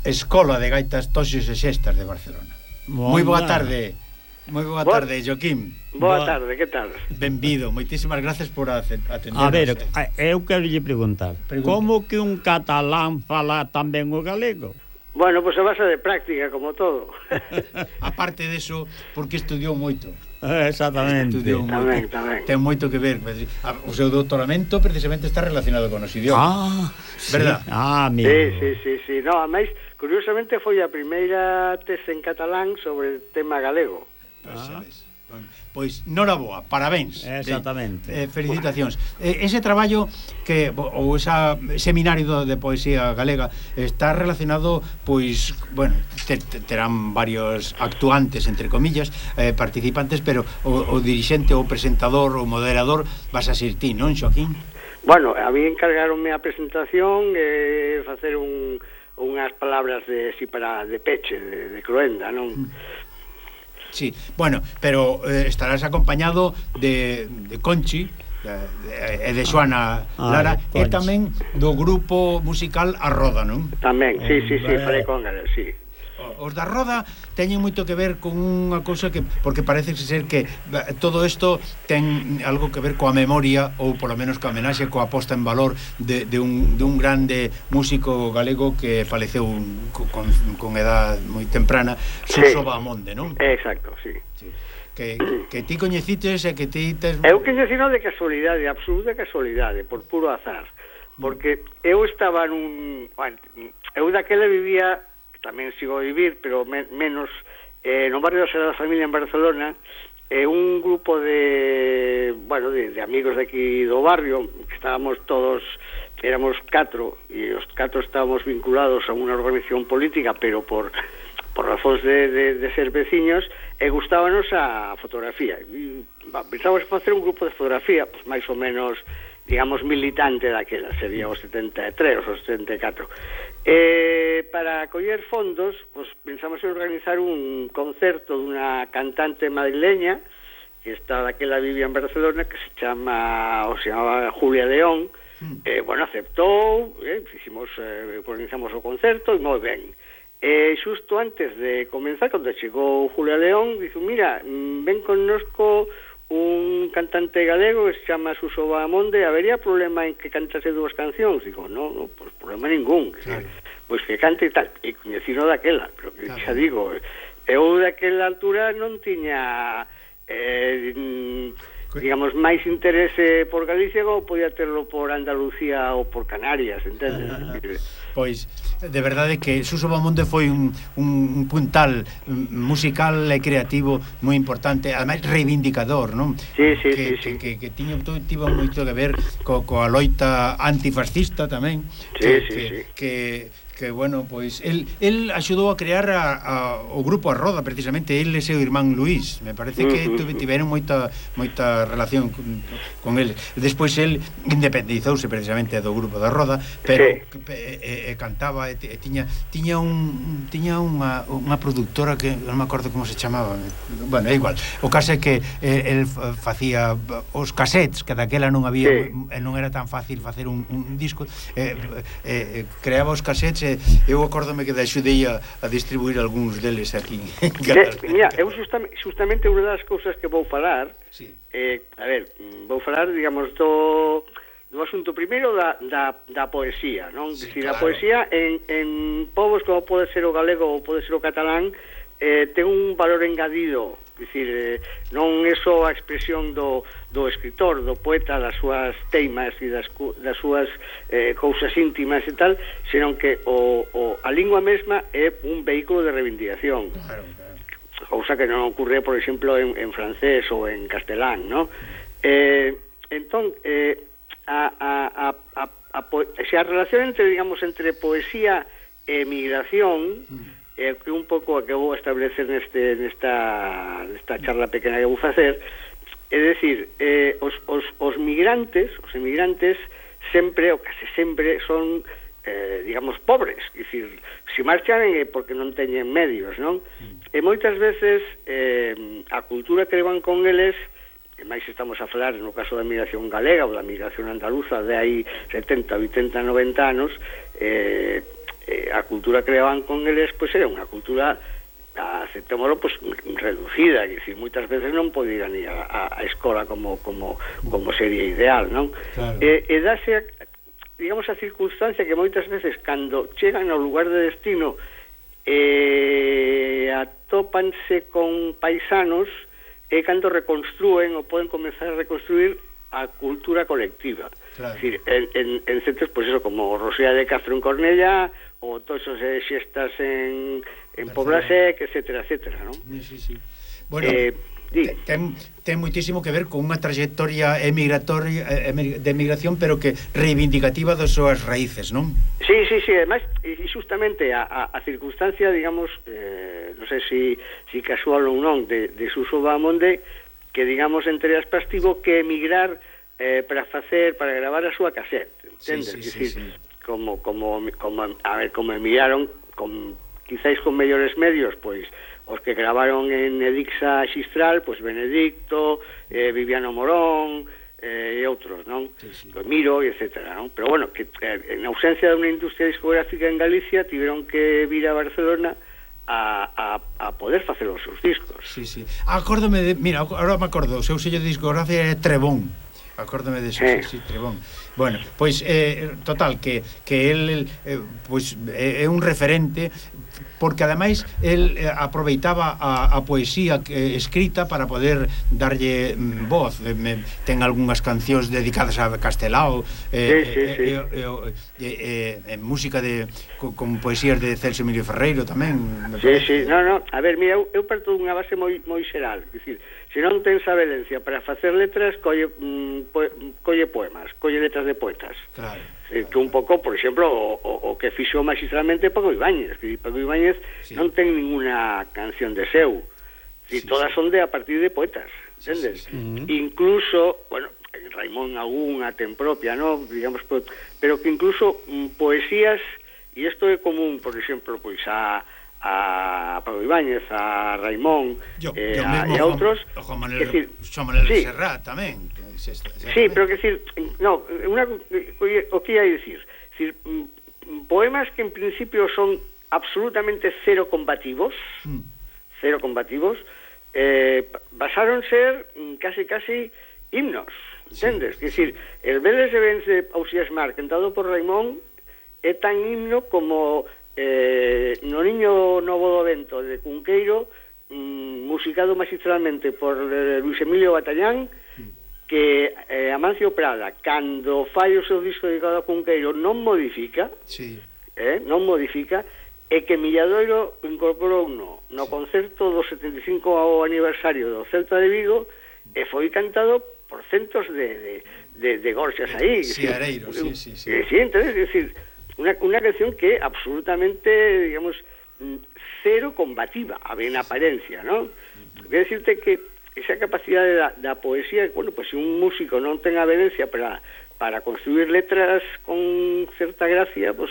Escola de Gaitas Toxos e Xestas de Barcelona. Moi boa tarde. Moi boa tarde, Joaquín.
Boa, boa tarde, que tal?
Benvido, moitísimas gracias por atendernos.
A ver,
eh.
eu quero lle preguntar,
Pregunta.
como que un catalán fala tamén o galego?
Bueno, pois pues a base de práctica, como todo.
Aparte de eso, porque estudiou moito.
Eh, exactamente.
Estudiou
tamén,
moito.
tamén.
Ten moito que ver. O seu doutoramento precisamente está relacionado con os idiomas.
Ah,
verdad?
Ah, sí. Ah, mira.
Sí, sí, sí, sí. No, a máis, curiosamente foi a primeira tese en catalán sobre tema galego.
Ah. Sabes? Pois nora boa, parabéns.
Exactamente.
Eh, eh felicitacións. Eh, ese traballo que ou esa seminario de poesía galega está relacionado pois, bueno, te, te, terán varios actuantes entre comillas, eh, participantes, pero o, o dirixente o presentador o moderador vas a ser ti, non, Xoaquín?
Bueno, a mí encargaronme a presentación e eh, facer un unhas palabras de si para de peche, de, de cruenda, non?
Mm Sí, bueno, pero eh, estarás acompañado de, de Conchi, e de eh, Xoana
ah,
Lara
ah,
e tamén do grupo musical A Roda, non?
Tamén, sí, sí, sí,
eh,
falei con ela, sí
os da Roda teñen moito que ver con unha cousa que porque parece ser que eh, todo isto ten algo que ver coa memoria ou polo menos coa homenaxe coa posta en valor de, de, un, de un grande músico galego que faleceu con, con edad moi temprana Suso sí. Bahamonde, non?
Exacto, sí. sí.
Que, que ti coñecites e que ti tes...
Eu coñecino de casualidade, absoluta casualidade, por puro azar. Porque eu estaba nun... Bueno, eu daquela vivía tamén sigo a vivir, pero me, menos, eh, no barrio da Sagrada Familia en Barcelona, eh, un grupo de, bueno, de, de amigos de aquí do barrio, que estábamos todos, éramos catro, e os catro estábamos vinculados a unha organización política, pero por por razóns de, de, de ser veciños, e gustábanos a fotografía. E, bah, pensamos facer un grupo de fotografía, pues, máis ou menos digamos, militante daquela, sería o 73, o 74. Eh, para coller fondos, pues, pensamos en organizar un concerto dunha cantante madrileña que está daquela vivía en Barcelona que se chama, o se chamaba Julia León, Eh, bueno, aceptou, eh, fiximos, eh, organizamos o concerto e moi ben. E eh, xusto antes de comenzar, cando chegou Julia León, dixo, mira, mm, ven connosco un cantante galego que se chama Suso Bahamonde, habería problema en que cantase dúas cancións? Digo, no, no pois problema ningún. Claro. Pois que cante e tal, e coñecino daquela, pero que claro. xa digo, eu daquela altura non tiña eh, digamos máis interese por Galicia ou podía terlo por Andalucía ou por Canarias, entendes? Ah, ah, ah.
Pois, de verdade que Suso Bamonde foi un, un un puntal musical e creativo moi importante, ademais reivindicador, non?
Sí, sí,
que,
sí, sí.
Que, que, que tiño, tivo moito que ver co, coa loita antifascista tamén.
Sí,
que,
sí,
que,
sí.
Que, que bueno, pois el, el axudou a crear a, a, o grupo a Roda precisamente, el e seu irmán Luís me parece que tuve, tiveron moita moita relación con, con el despois el independizouse precisamente do grupo da Roda pero
sí.
e, e, e, e cantaba e, e tiña tiña un tiña unha unha productora que non me acordo como se chamaba. Bueno, é igual. O caso é que eh, el facía os cassettes, que daquela non había
sí.
non era tan fácil facer un, un disco. Eh, eh, creaba os cassettes e eu acórdome que axudei a, a distribuir algúns deles aquí.
De, mira, eu justamente, justamente unha das cousas que vou falar,
sí.
eh, a ver, vou falar, digamos, do no asunto primeiro da, da, da poesía, non? Sí, Dicir,
claro.
a poesía en, en povos como pode ser o galego ou pode ser o catalán eh, ten un valor engadido Dicir, eh, non é só a expresión do, do escritor, do poeta, das súas teimas e das, das súas eh, cousas íntimas e tal, senón que o, o, a lingua mesma é un vehículo de reivindicación.
Claro, claro.
Cousa que non ocurre, por exemplo, en, en francés ou en castelán, non? Eh, entón, eh, a, a, a, a, a, a relación entre, digamos, entre poesía e migración é eh, que un pouco a que vou establecer neste, nesta, nesta charla pequena que vou facer é decir, eh, os, os, os migrantes os emigrantes sempre ou case sempre son eh, digamos, pobres, é dicir, se marchan é porque non teñen medios, non? Mm. E moitas veces eh, a cultura que levan con eles e máis estamos a falar no caso da migración galega ou da migración andaluza de aí 70, 80, 90 anos eh, eh, a cultura que levaban con eles pois era unha cultura aceptémoslo pois, reducida, é dicir, moitas veces non podían ir a, a, a escola como, como, como sería ideal, non?
Claro.
E, e dase, a, digamos, a circunstancia que moitas veces cando chegan ao lugar de destino eh, atópanse con paisanos é cando reconstruen ou poden comenzar a reconstruir a cultura colectiva.
Claro.
Decir, en, en, en centros, pues eso, como Rosía de Castro en Cornella, ou esos eh, xestas en, en Poblasec, etcétera, etcétera, ¿no?
Sí, sí, sí. Bueno,
eh, Di.
Ten, ten moitísimo que ver con unha trayectoria emigratoria eh, de emigración, pero que reivindicativa das súas raíces, non?
Sí, sí, sí, además, e justamente a, a, a circunstancia, digamos, eh, non sei si, si casual ou non, de, de Suso Bamonde, que, digamos, entre aspas, tivo que emigrar eh, para facer, para gravar a súa casete, entendes?
Sí, sí, sí, sí.
Como, como, como, a ver, como emigraron, con, quizáis con mellores medios, pois, pues, os que gravaron en Edixa Xistral, pois Benedicto, eh, Viviano Morón, eh, e outros, non? Sí, sí. Pues Miro, etc. Non? Pero bueno, que eh, en ausencia de unha industria discográfica en Galicia tiveron que vir a Barcelona a, a, a poder facer os seus discos.
Sí, sí. Acórdome de, mira, agora me acordo, o seu sello de discografía é Trebón acórdame de
Xosé
sí. Trebón. Bueno, pois eh, total que que el eh, pois é un referente porque ademais el eh, aproveitaba a, a poesía eh, escrita para poder darlle mm, voz. Eh, me, ten algunhas cancións dedicadas a Castelao, eh,
sí, sí, sí.
Eh, eh, eh, eh, eh, música de con, con poesías de Celso Emilio Ferreiro tamén.
Sí, sí, no, no, a ver, mira, eu, eu parto dunha base moi moi xeral, dicir, Se non tens a valencia para facer letras, colle, mm, po, colle poemas, colle letras de poetas.
Claro.
Eh, claro. Que un pouco, por exemplo, o, o, o que fixo magistralmente Paco Ibáñez. Que Paco Ibáñez
sí.
non ten ninguna canción de seu. Si,
sí,
todas
sí.
son de a partir de poetas, entendes? Sí, sí, sí. Incluso, bueno, Raimón algunha ten propia, no, digamos, pero que incluso mm, poesías, e isto é común, por exemplo, pois a a Pablo Ibáñez, a Raimón
yo,
eh,
yo
a, e a outros
o Juan Manuel,
decir,
Juan Manuel
sí,
Serrat tamén se,
Sí, pero que decir no, una, o que hai decir, decir mm, poemas que en principio son absolutamente cero combativos
mm.
cero combativos eh, basaron ser mm, casi casi himnos entendes? Sí, decir, el Vélez de Vence ausiasmar cantado por Raimón é tan himno como eh, no niño Novo do Vento de Cunqueiro mm, musicado magistralmente por eh, Luis Emilio Batallán que eh, Amancio Prada cando fai o seu disco dedicado a Cunqueiro non modifica
sí.
eh, non modifica e que Milladoiro incorporou no, no sí. concerto do 75 ao aniversario do Celta de Vigo e foi cantado por centos de, de, de, de gorxas aí.
Siareiros, sí, sí, sí.
sí. sí, entonces, decir, Una, una canción que absolutamente, digamos, mm, cero combativa, en apariencia, ¿no? Quiero decirte que esa capacidade de da poesía, bueno, pues si un músico non ten a para para construir letras con certa gracia, pues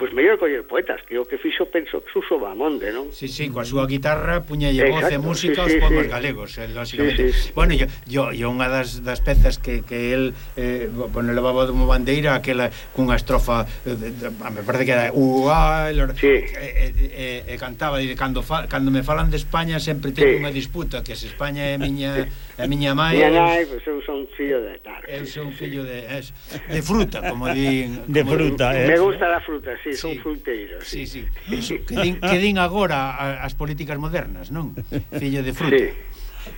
pois mellor coller poetas, que o que fixo penso que Suso Bamonde, non?
Sí, sí, coa súa guitarra, puña lle voz e música
sí, sí,
poemas
sí.
galegos, eh, lógicamente.
Sí, sí.
Bueno, yo, yo, yo unha das, das pezas que, que él eh, bueno, levaba de bandeira aquela cunha estrofa eh, de, me parece que era Ua, el,
sí.
eh, eh, eh, cantaba e cando, fa, cando me falan de España sempre teño
sí.
unha disputa que se España é miña, é miña mãe
miña nai, pois eu son fillo de tal
eu sou un fillo de, es, de fruta, como din...
De
como
fruta, como, eh.
Me gusta la fruta, sí, sí, son
fruteiros.
Sí,
sí. sí. Eso, que, din, que din agora as políticas modernas, non? Fillo de fruta.
Sí.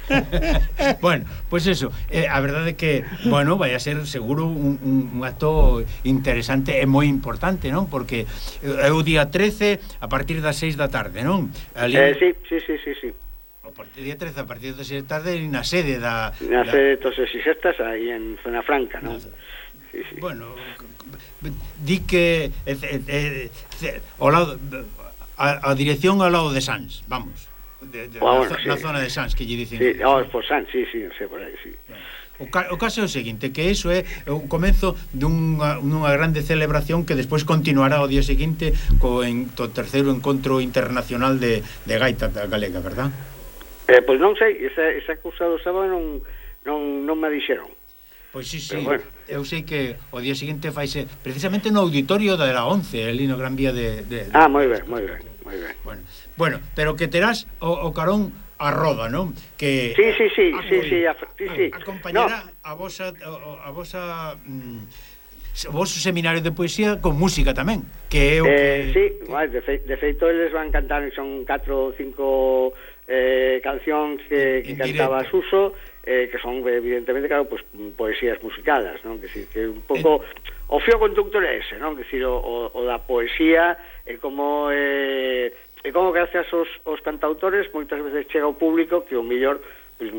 bueno, pois pues eso, eh, a verdade é que, bueno, vai a ser seguro un, un acto interesante e moi importante, non? Porque eh, é o día 13 a partir das 6 da tarde, non? Ali...
Eh, sí, sí, sí, sí, sí
partir día 13 a partir das 6 da tarde na sede da
na
da...
sede dos sextas aí en zona franca, non? Sí, sí.
Bueno, di que eh, eh, eh, eh, ao lado a, a dirección ao lado de Sans, vamos. De, de,
ah, bueno,
na,
sí.
na zona de Sans que lle dicen.
Sí, oh, por Sans, sí, sí, no sé por aí, sí.
O, ca o caso é o seguinte, que iso é o comezo dunha, dunha grande celebración que despois continuará o día seguinte co, en, co terceiro encontro internacional de, de gaita galega, verdad?
Eh, pois non sei, esa, esa cousa do sábado non, non, non me dixeron.
Pois sí, sí,
Pero bueno.
eu sei que o día seguinte faise precisamente no auditorio da era 11, ali no Gran Vía de... de, de...
Ah, moi ben, moi ben, moi ben.
Bueno, bueno, pero que terás o, o carón a roda, non? Que
Sí, sí, sí,
ah,
sí, sí, a, sí, sí.
Ah, acompañará no. a vosa a, a vosa mm, o vosso seminario de poesía con música tamén, que é o
eh,
que,
sí, que... Bueno, de, fe, de feito eles van cantar son 4 ou 5 eh, cancións que, que
Indirecto.
cantaba Suso eh, que son evidentemente claro pues, poesías musicadas non? que, si, que un pouco o fio conductor é ese non? que si, o, o da poesía é como eh, é como gracias aos, aos cantautores moitas veces chega ao público que o mellor pues,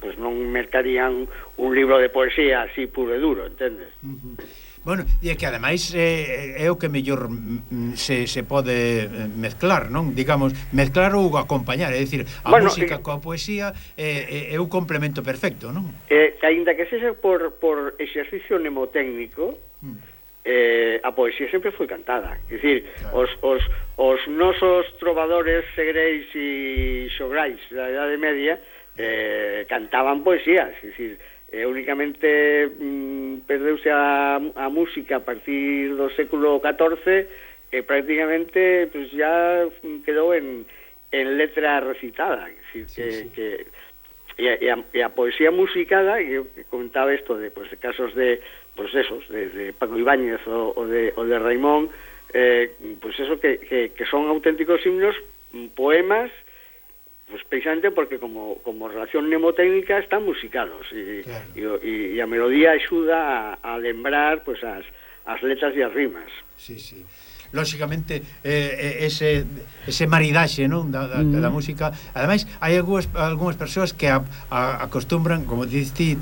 pues non mercarían un libro de poesía así puro e duro, entendes? Uh -huh.
Bueno, e que ademais é, é o que mellor mm, mm, se, se pode eh, mezclar, non? Digamos, mezclar ou acompañar, é dicir, a
bueno,
música
eh,
coa poesía é, é, é un complemento perfecto, non?
Eh, ainda que sexa por, por exercicio mnemotécnico, mm eh, a poesía sempre foi cantada. É dicir, claro. os, os, os nosos trovadores segreis e xograis da Edade Media eh, cantaban poesías. é dicir, e únicamente mm, perdeuse a, a música a partir do século XIV e prácticamente pues, ya quedou en, en letra recitada, que, sí, que, sí. que e a, e, a, e a poesía musicada que comentaba isto de pues, de casos de pues esos, de, de Paco Ibáñez o, o, de, o de Raimón eh, pues eso que, que, que son auténticos himnos poemas Pues precisamente porque como, como relación mnemotécnica están musicados e, claro. e, e, a melodía axuda a, a lembrar pues as, as letras e as rimas.
Sí, sí lóxicamente eh, eh, ese ese maridaxe, non, da, da,
mm.
da música. Ademais, hai algúas algunhas persoas que a, a, acostumbran, como diste,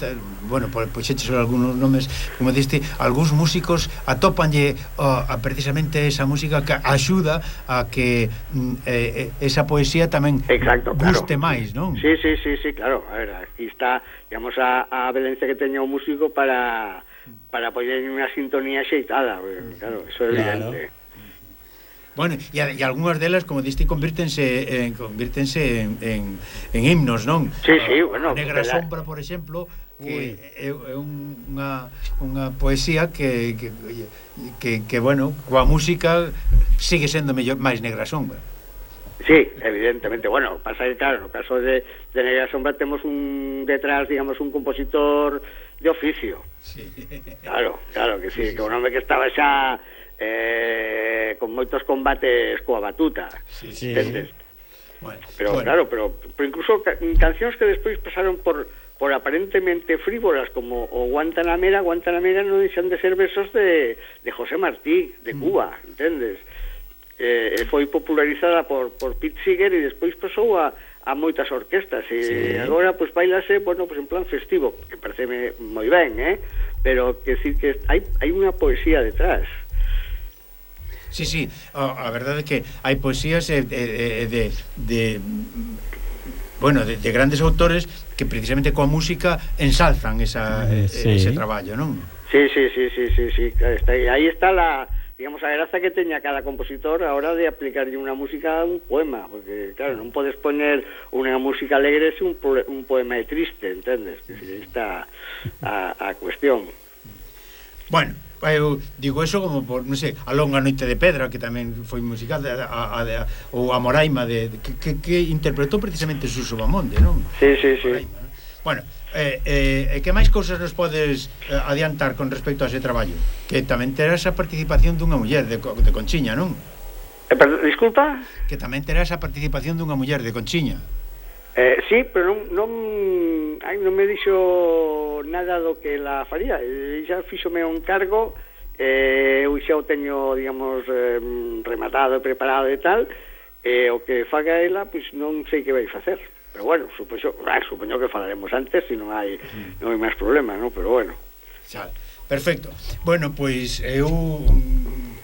bueno, poxeche pois sobre algúns nomes, como diste, algúns músicos atópanlle oh, a, precisamente esa música que axuda a que mm, eh, eh esa poesía tamén
Exacto,
guste claro. máis, non?
Sí, sí, sí, sí, claro. A ver, aquí está, digamos, a, a Valencia que teña o músico para para poñer unha sintonía xeitada, claro, eso é
claro.
evidente.
Bueno, e, e algunhas delas, como diste, convírtense en, eh, convírtense en, en, en himnos, non?
Sí, sí,
ah,
bueno.
A Negra
la...
Sombra, por exemplo, que é, é unha, unha poesía que, que, que, que, bueno, coa música sigue sendo mellor máis Negra Sombra.
Sí, evidentemente. Bueno, pasa que claro, no caso de, de Negra Sombra temos un detrás, digamos, un compositor de oficio.
Sí.
Claro, claro que sí, sí, sí. que un home que estaba xa eh, con moitos combates coa batuta.
Sí,
sí.
Entendes?
Bueno,
pero
bueno.
claro, pero, pero incluso cancións que despois pasaron por por aparentemente frívolas como o Guantanamera, Guantanamera non deixan de ser versos de, de José Martí, de
mm.
Cuba, entendes? Eh, foi popularizada por, por Pete Seeger e despois pasou a, a moitas orquestas e
sí.
agora pois bailase, bueno, pois en plan festivo, que pareceme moi ben, eh? Pero que decir, que hai, hai unha poesía detrás.
Sí, sí, a, a verdade é que hai poesías eh, eh, eh, de, de bueno, de, de grandes autores que precisamente coa música ensalzan esa,
Eh, sí.
ese traballo, non?
Sí, sí, sí, sí, sí, sí, está aí. Ahí está la, digamos, a graza que teña cada compositor a hora de aplicarlle unha música a un poema, porque, claro, non podes poner unha música alegre se un, pro- un poema é triste, entendes? Que está a, a cuestión.
Bueno, Eh, eu digo eso como por, non sei, a longa noite de pedra que tamén foi musical a, a, a, ou a Moraima de, de que, que, que interpretou precisamente Suso Bamonde, non?
Sí, sí, sí. Moraima, non?
Bueno, eh, eh, que máis cousas nos podes eh, adiantar con respecto a ese traballo? Que tamén terás a participación dunha muller de, de Conchiña, non?
Eh, perdón, disculpa?
Que tamén terás a participación dunha muller de Conchiña.
Eh, sí, pero non, non, ai, non me dixo nada do que la faría. Eh, xa fixome un cargo, eh, eu xa o teño, digamos, eh, rematado, preparado e tal, e eh, o que faga ela, pois non sei que vai facer. Pero bueno, supoño, ah, supoño que falaremos antes, se non hai, mm. non hai máis problema, non? Pero bueno.
Xa, perfecto. Bueno, pois eu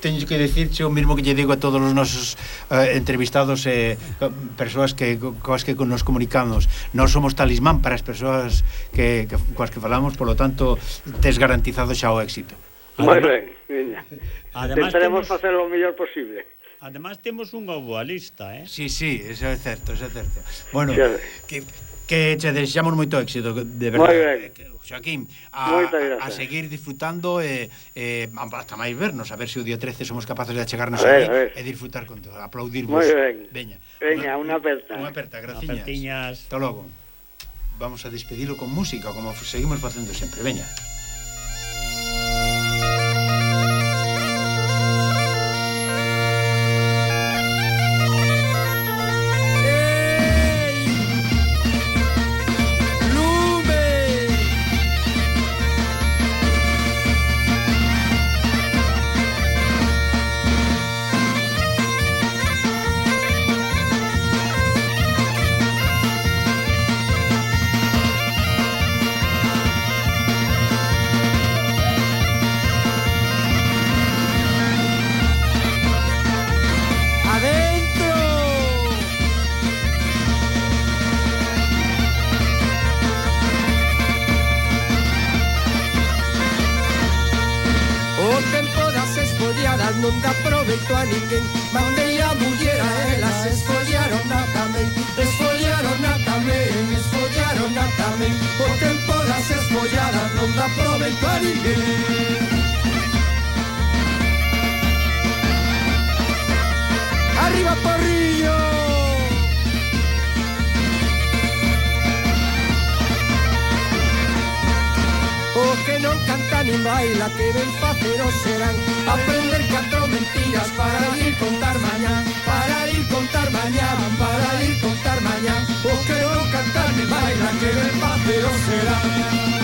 teño que dicirche o mismo que lle digo a todos os nosos eh, entrevistados e eh, persoas que coas que nos comunicamos. Non somos talismán para as persoas que, que coas que falamos, polo tanto, tes garantizado xa o éxito.
Moi ben, viña.
Además,
Tentaremos
temos...
facer o mellor posible.
Además temos unha boa lista, eh?
Sí, sí, eso é certo, eso é certo. Bueno,
sí,
que, que che desexamos moito éxito de verdade.
Moi ben.
Joaquín, a, a seguir disfrutando e eh, eh, hasta máis vernos, a ver se si o día 13 somos capaces de achegarnos
a ver,
aquí
a ver.
e disfrutar con todo, aplaudirvos.
Moi ben.
Veña.
Veña, unha aperta.
Unha aperta, graciñas.
Apertiñas.
Hasta logo. Vamos a despedilo con música, como seguimos facendo sempre. Veña.
aprovechar y que... Arriba porrillo. O que no canta ni baila, que ven faceros serán. Aprender cuatro mentiras para ir contar mañana, para ir contar mañana, para ir contar mañana. O que no canta ni baila, que ven faceros serán.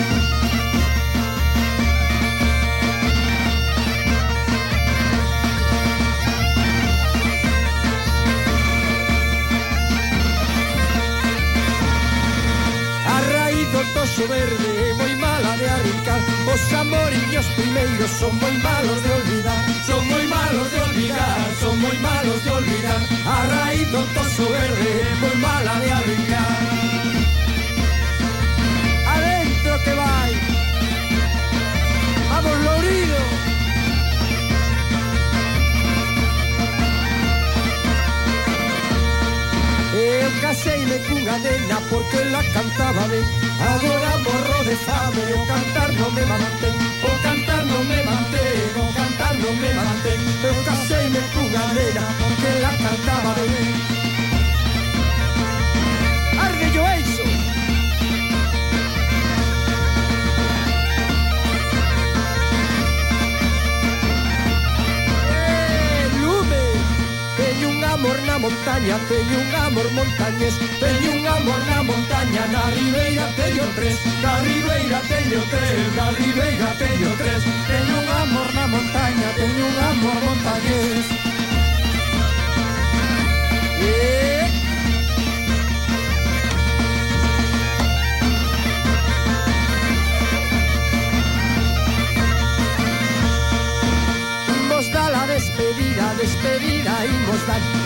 Raíz do toso verde moi mala de arrincar Os amoriños primeiros son moi malos de olvidar. Son moi malos de olvidar, son moi malos de olvidar. A raíz do toso verde moi mala de arrincar Seile con cadena porque la cantaba bien. Ahora morro de fame, o cantar no me mantengo, o cantar no me mantengo, o cantar no me mantengo. Pero Seile con cadena porque la cantaba bien. montaña Teño un amor montañés Teño un amor na montaña Na ribeira teño tres Na ribeira teño tres Na ribeira teño tres Teño un amor na montaña Teño un amor montañés yeah. Despedida, imos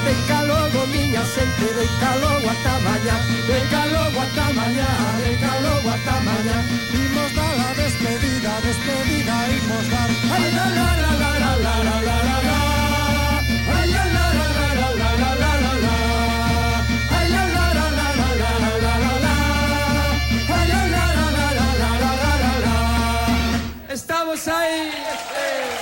Venga logo miña xente, venga logo ata mañá Venga logo ata mañá, venga logo ata mañá despedida, despedida imos dar Ai la la la la la la la la la la Estamos aí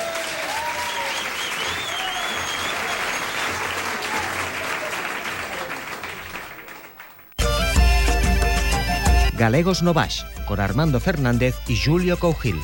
Galegos no Baix, con Armando Fernández e Julio Cougil.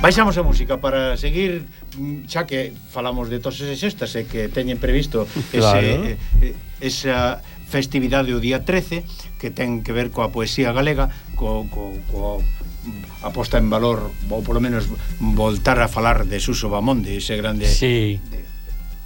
Baixamos a música para seguir mm, xa que falamos de toses e xestas e que teñen previsto
claro.
Eh, eh, esa festividade do día 13 que ten que ver coa poesía galega co, co, co mm, aposta en valor ou polo menos voltar a falar de Suso Bamonde ese grande
sí.
de,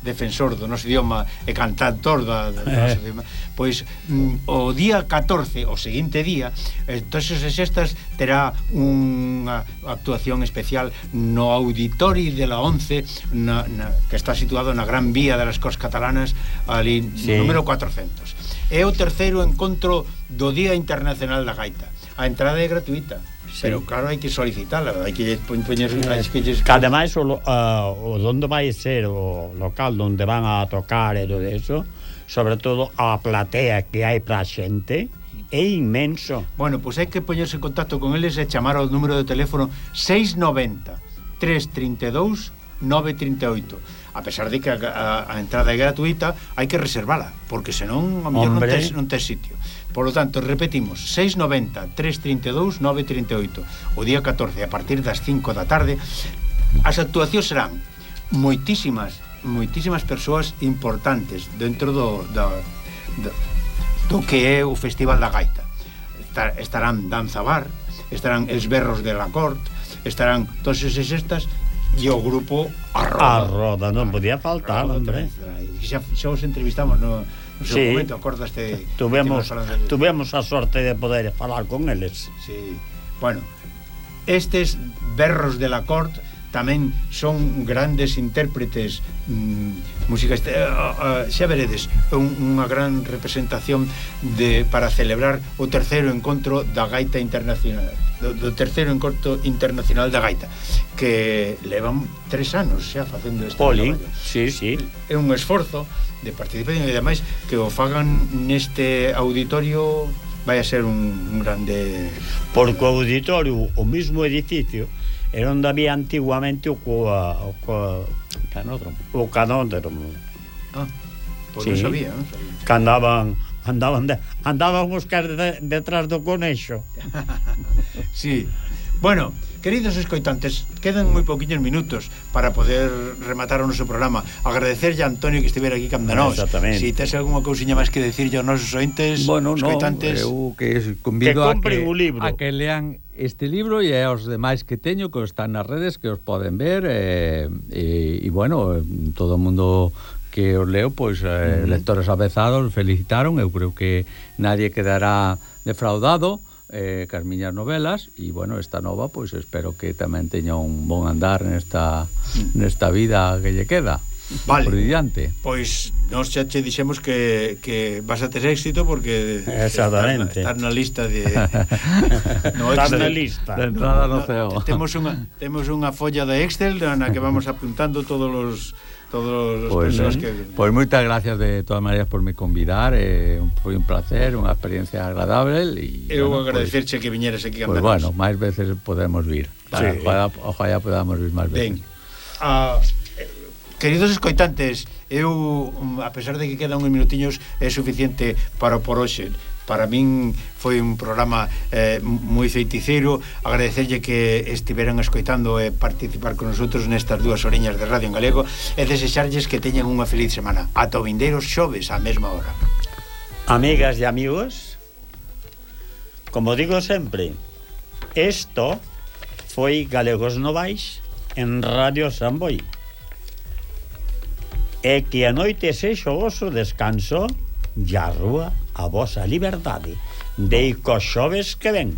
defensor do noso idioma e cantautor da, da eh. noso idioma, pois mm, o día 14, o seguinte día, eh, entonces as sextas terá unha actuación especial no Auditori de la 11 na, na, que está situado na Gran Vía de las Cos Catalanas, ali
sí.
número 400. É o terceiro encontro do Día Internacional da Gaita. A entrada é gratuita. Pero claro, hai que solicitarla, hai que poñer, hai que
que ademais o, uh, o onde vai ser o local onde van a tocar e todo eso, sobre todo a platea que hai pra xente, é inmenso.
Bueno, pois pues hai que poñerse en contacto con eles e chamar ao número de teléfono 690 332 938 a pesar de que a, a, a entrada é gratuita, hai que reservala, porque senón a mellor non tes, non tes sitio. Por lo tanto, repetimos, 690 332 938 o día 14 a partir das 5 da tarde. As actuacións serán moitísimas, moitísimas persoas importantes dentro do, do, do, do que é o Festival da Gaita. Estarán Danza Bar, estarán Els Berros de la Cort, estarán todas esas estas e o grupo A Roda.
A Roda, non podía faltar,
Roda,
hombre.
Xa, xa os entrevistamos, non no seu
sí.
momento, acordaste
tuvemos,
de...
tuvemos a sorte de poder falar con eles
sí. bueno estes berros de la corte tamén son grandes intérpretes mm, música uh, eh, uh, eh, eh, xa veredes un, unha gran representación de para celebrar o terceiro encontro da gaita internacional do, do terceiro encontro internacional da gaita que levan tres anos xa facendo este
Poli,
traballo
sí, sí.
é un esforzo de participar e ademais que o fagan neste auditorio vai a ser un, un grande
porque o auditorio o mismo edificio era onde había antiguamente o coa, o coa,
canódromo.
o canódromo.
Ah, pois sí. non sabía, non sabía.
Que andaban andaban de, andaban os de, detrás do conexo.
Sí, bueno Queridos escoitantes, quedan moi poquinhos minutos para poder rematar o noso programa. Agradecerlle a Antonio que estivera aquí cando nós. Si tes algunha cousiña máis que decirlle aos nosos ointes,
bueno,
escoitantes...
Eu que convido
que
a, que,
o libro.
a que lean este libro e aos demais que teño que están nas redes que os poden ver e, e, e bueno, todo o mundo que os leo, pois eh,
uh -huh.
lectores avezados felicitaron, eu creo que nadie quedará defraudado eh, cas miñas novelas e, bueno, esta nova, pois espero que tamén teña un bon andar nesta, nesta vida que lle queda.
Vale.
Por diante.
Pois nós xa che dixemos que, que vas a ter éxito porque
Exactamente.
Estar, estar na lista de no Excel.
Estar na lista.
De entrada no CEO.
No, temos unha temos unha folla de Excel na que vamos apuntando todos os todos os pues,
eh,
que.
Pois moitas gracias de todas maneras por me convidar, eh, foi un placer, unha experiencia agradable e
Eu
bueno,
agradecerche pues, que viñeras aquí
a
Pois
pues, bueno, máis veces podemos vir.
Para, sí.
ojalá, ojalá podamos vir máis veces.
Ben.
Uh,
ah, eh, queridos escoitantes, eu mm, a pesar de que quedan uns minutiños é suficiente para por hoxe para min foi un programa eh, moi feiticeiro agradecerlle que estiveran escoitando e eh, participar con nosotros nestas dúas oreñas de Radio en Galego e desexarlles que teñan unha feliz semana. Ata o vindeiros xoves á mesma hora.
Amigas e amigos como digo sempre isto foi Galegos Novais en Radio Samboy e que a noite sexo o vosso descanso e a rúa a vosa liberdade. Dei cos xoves que ven.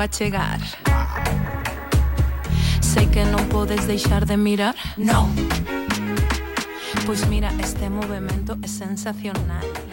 a
chegar. Sei que non podes deixar de mirar. Non Pois mira, este movimento é sensacional.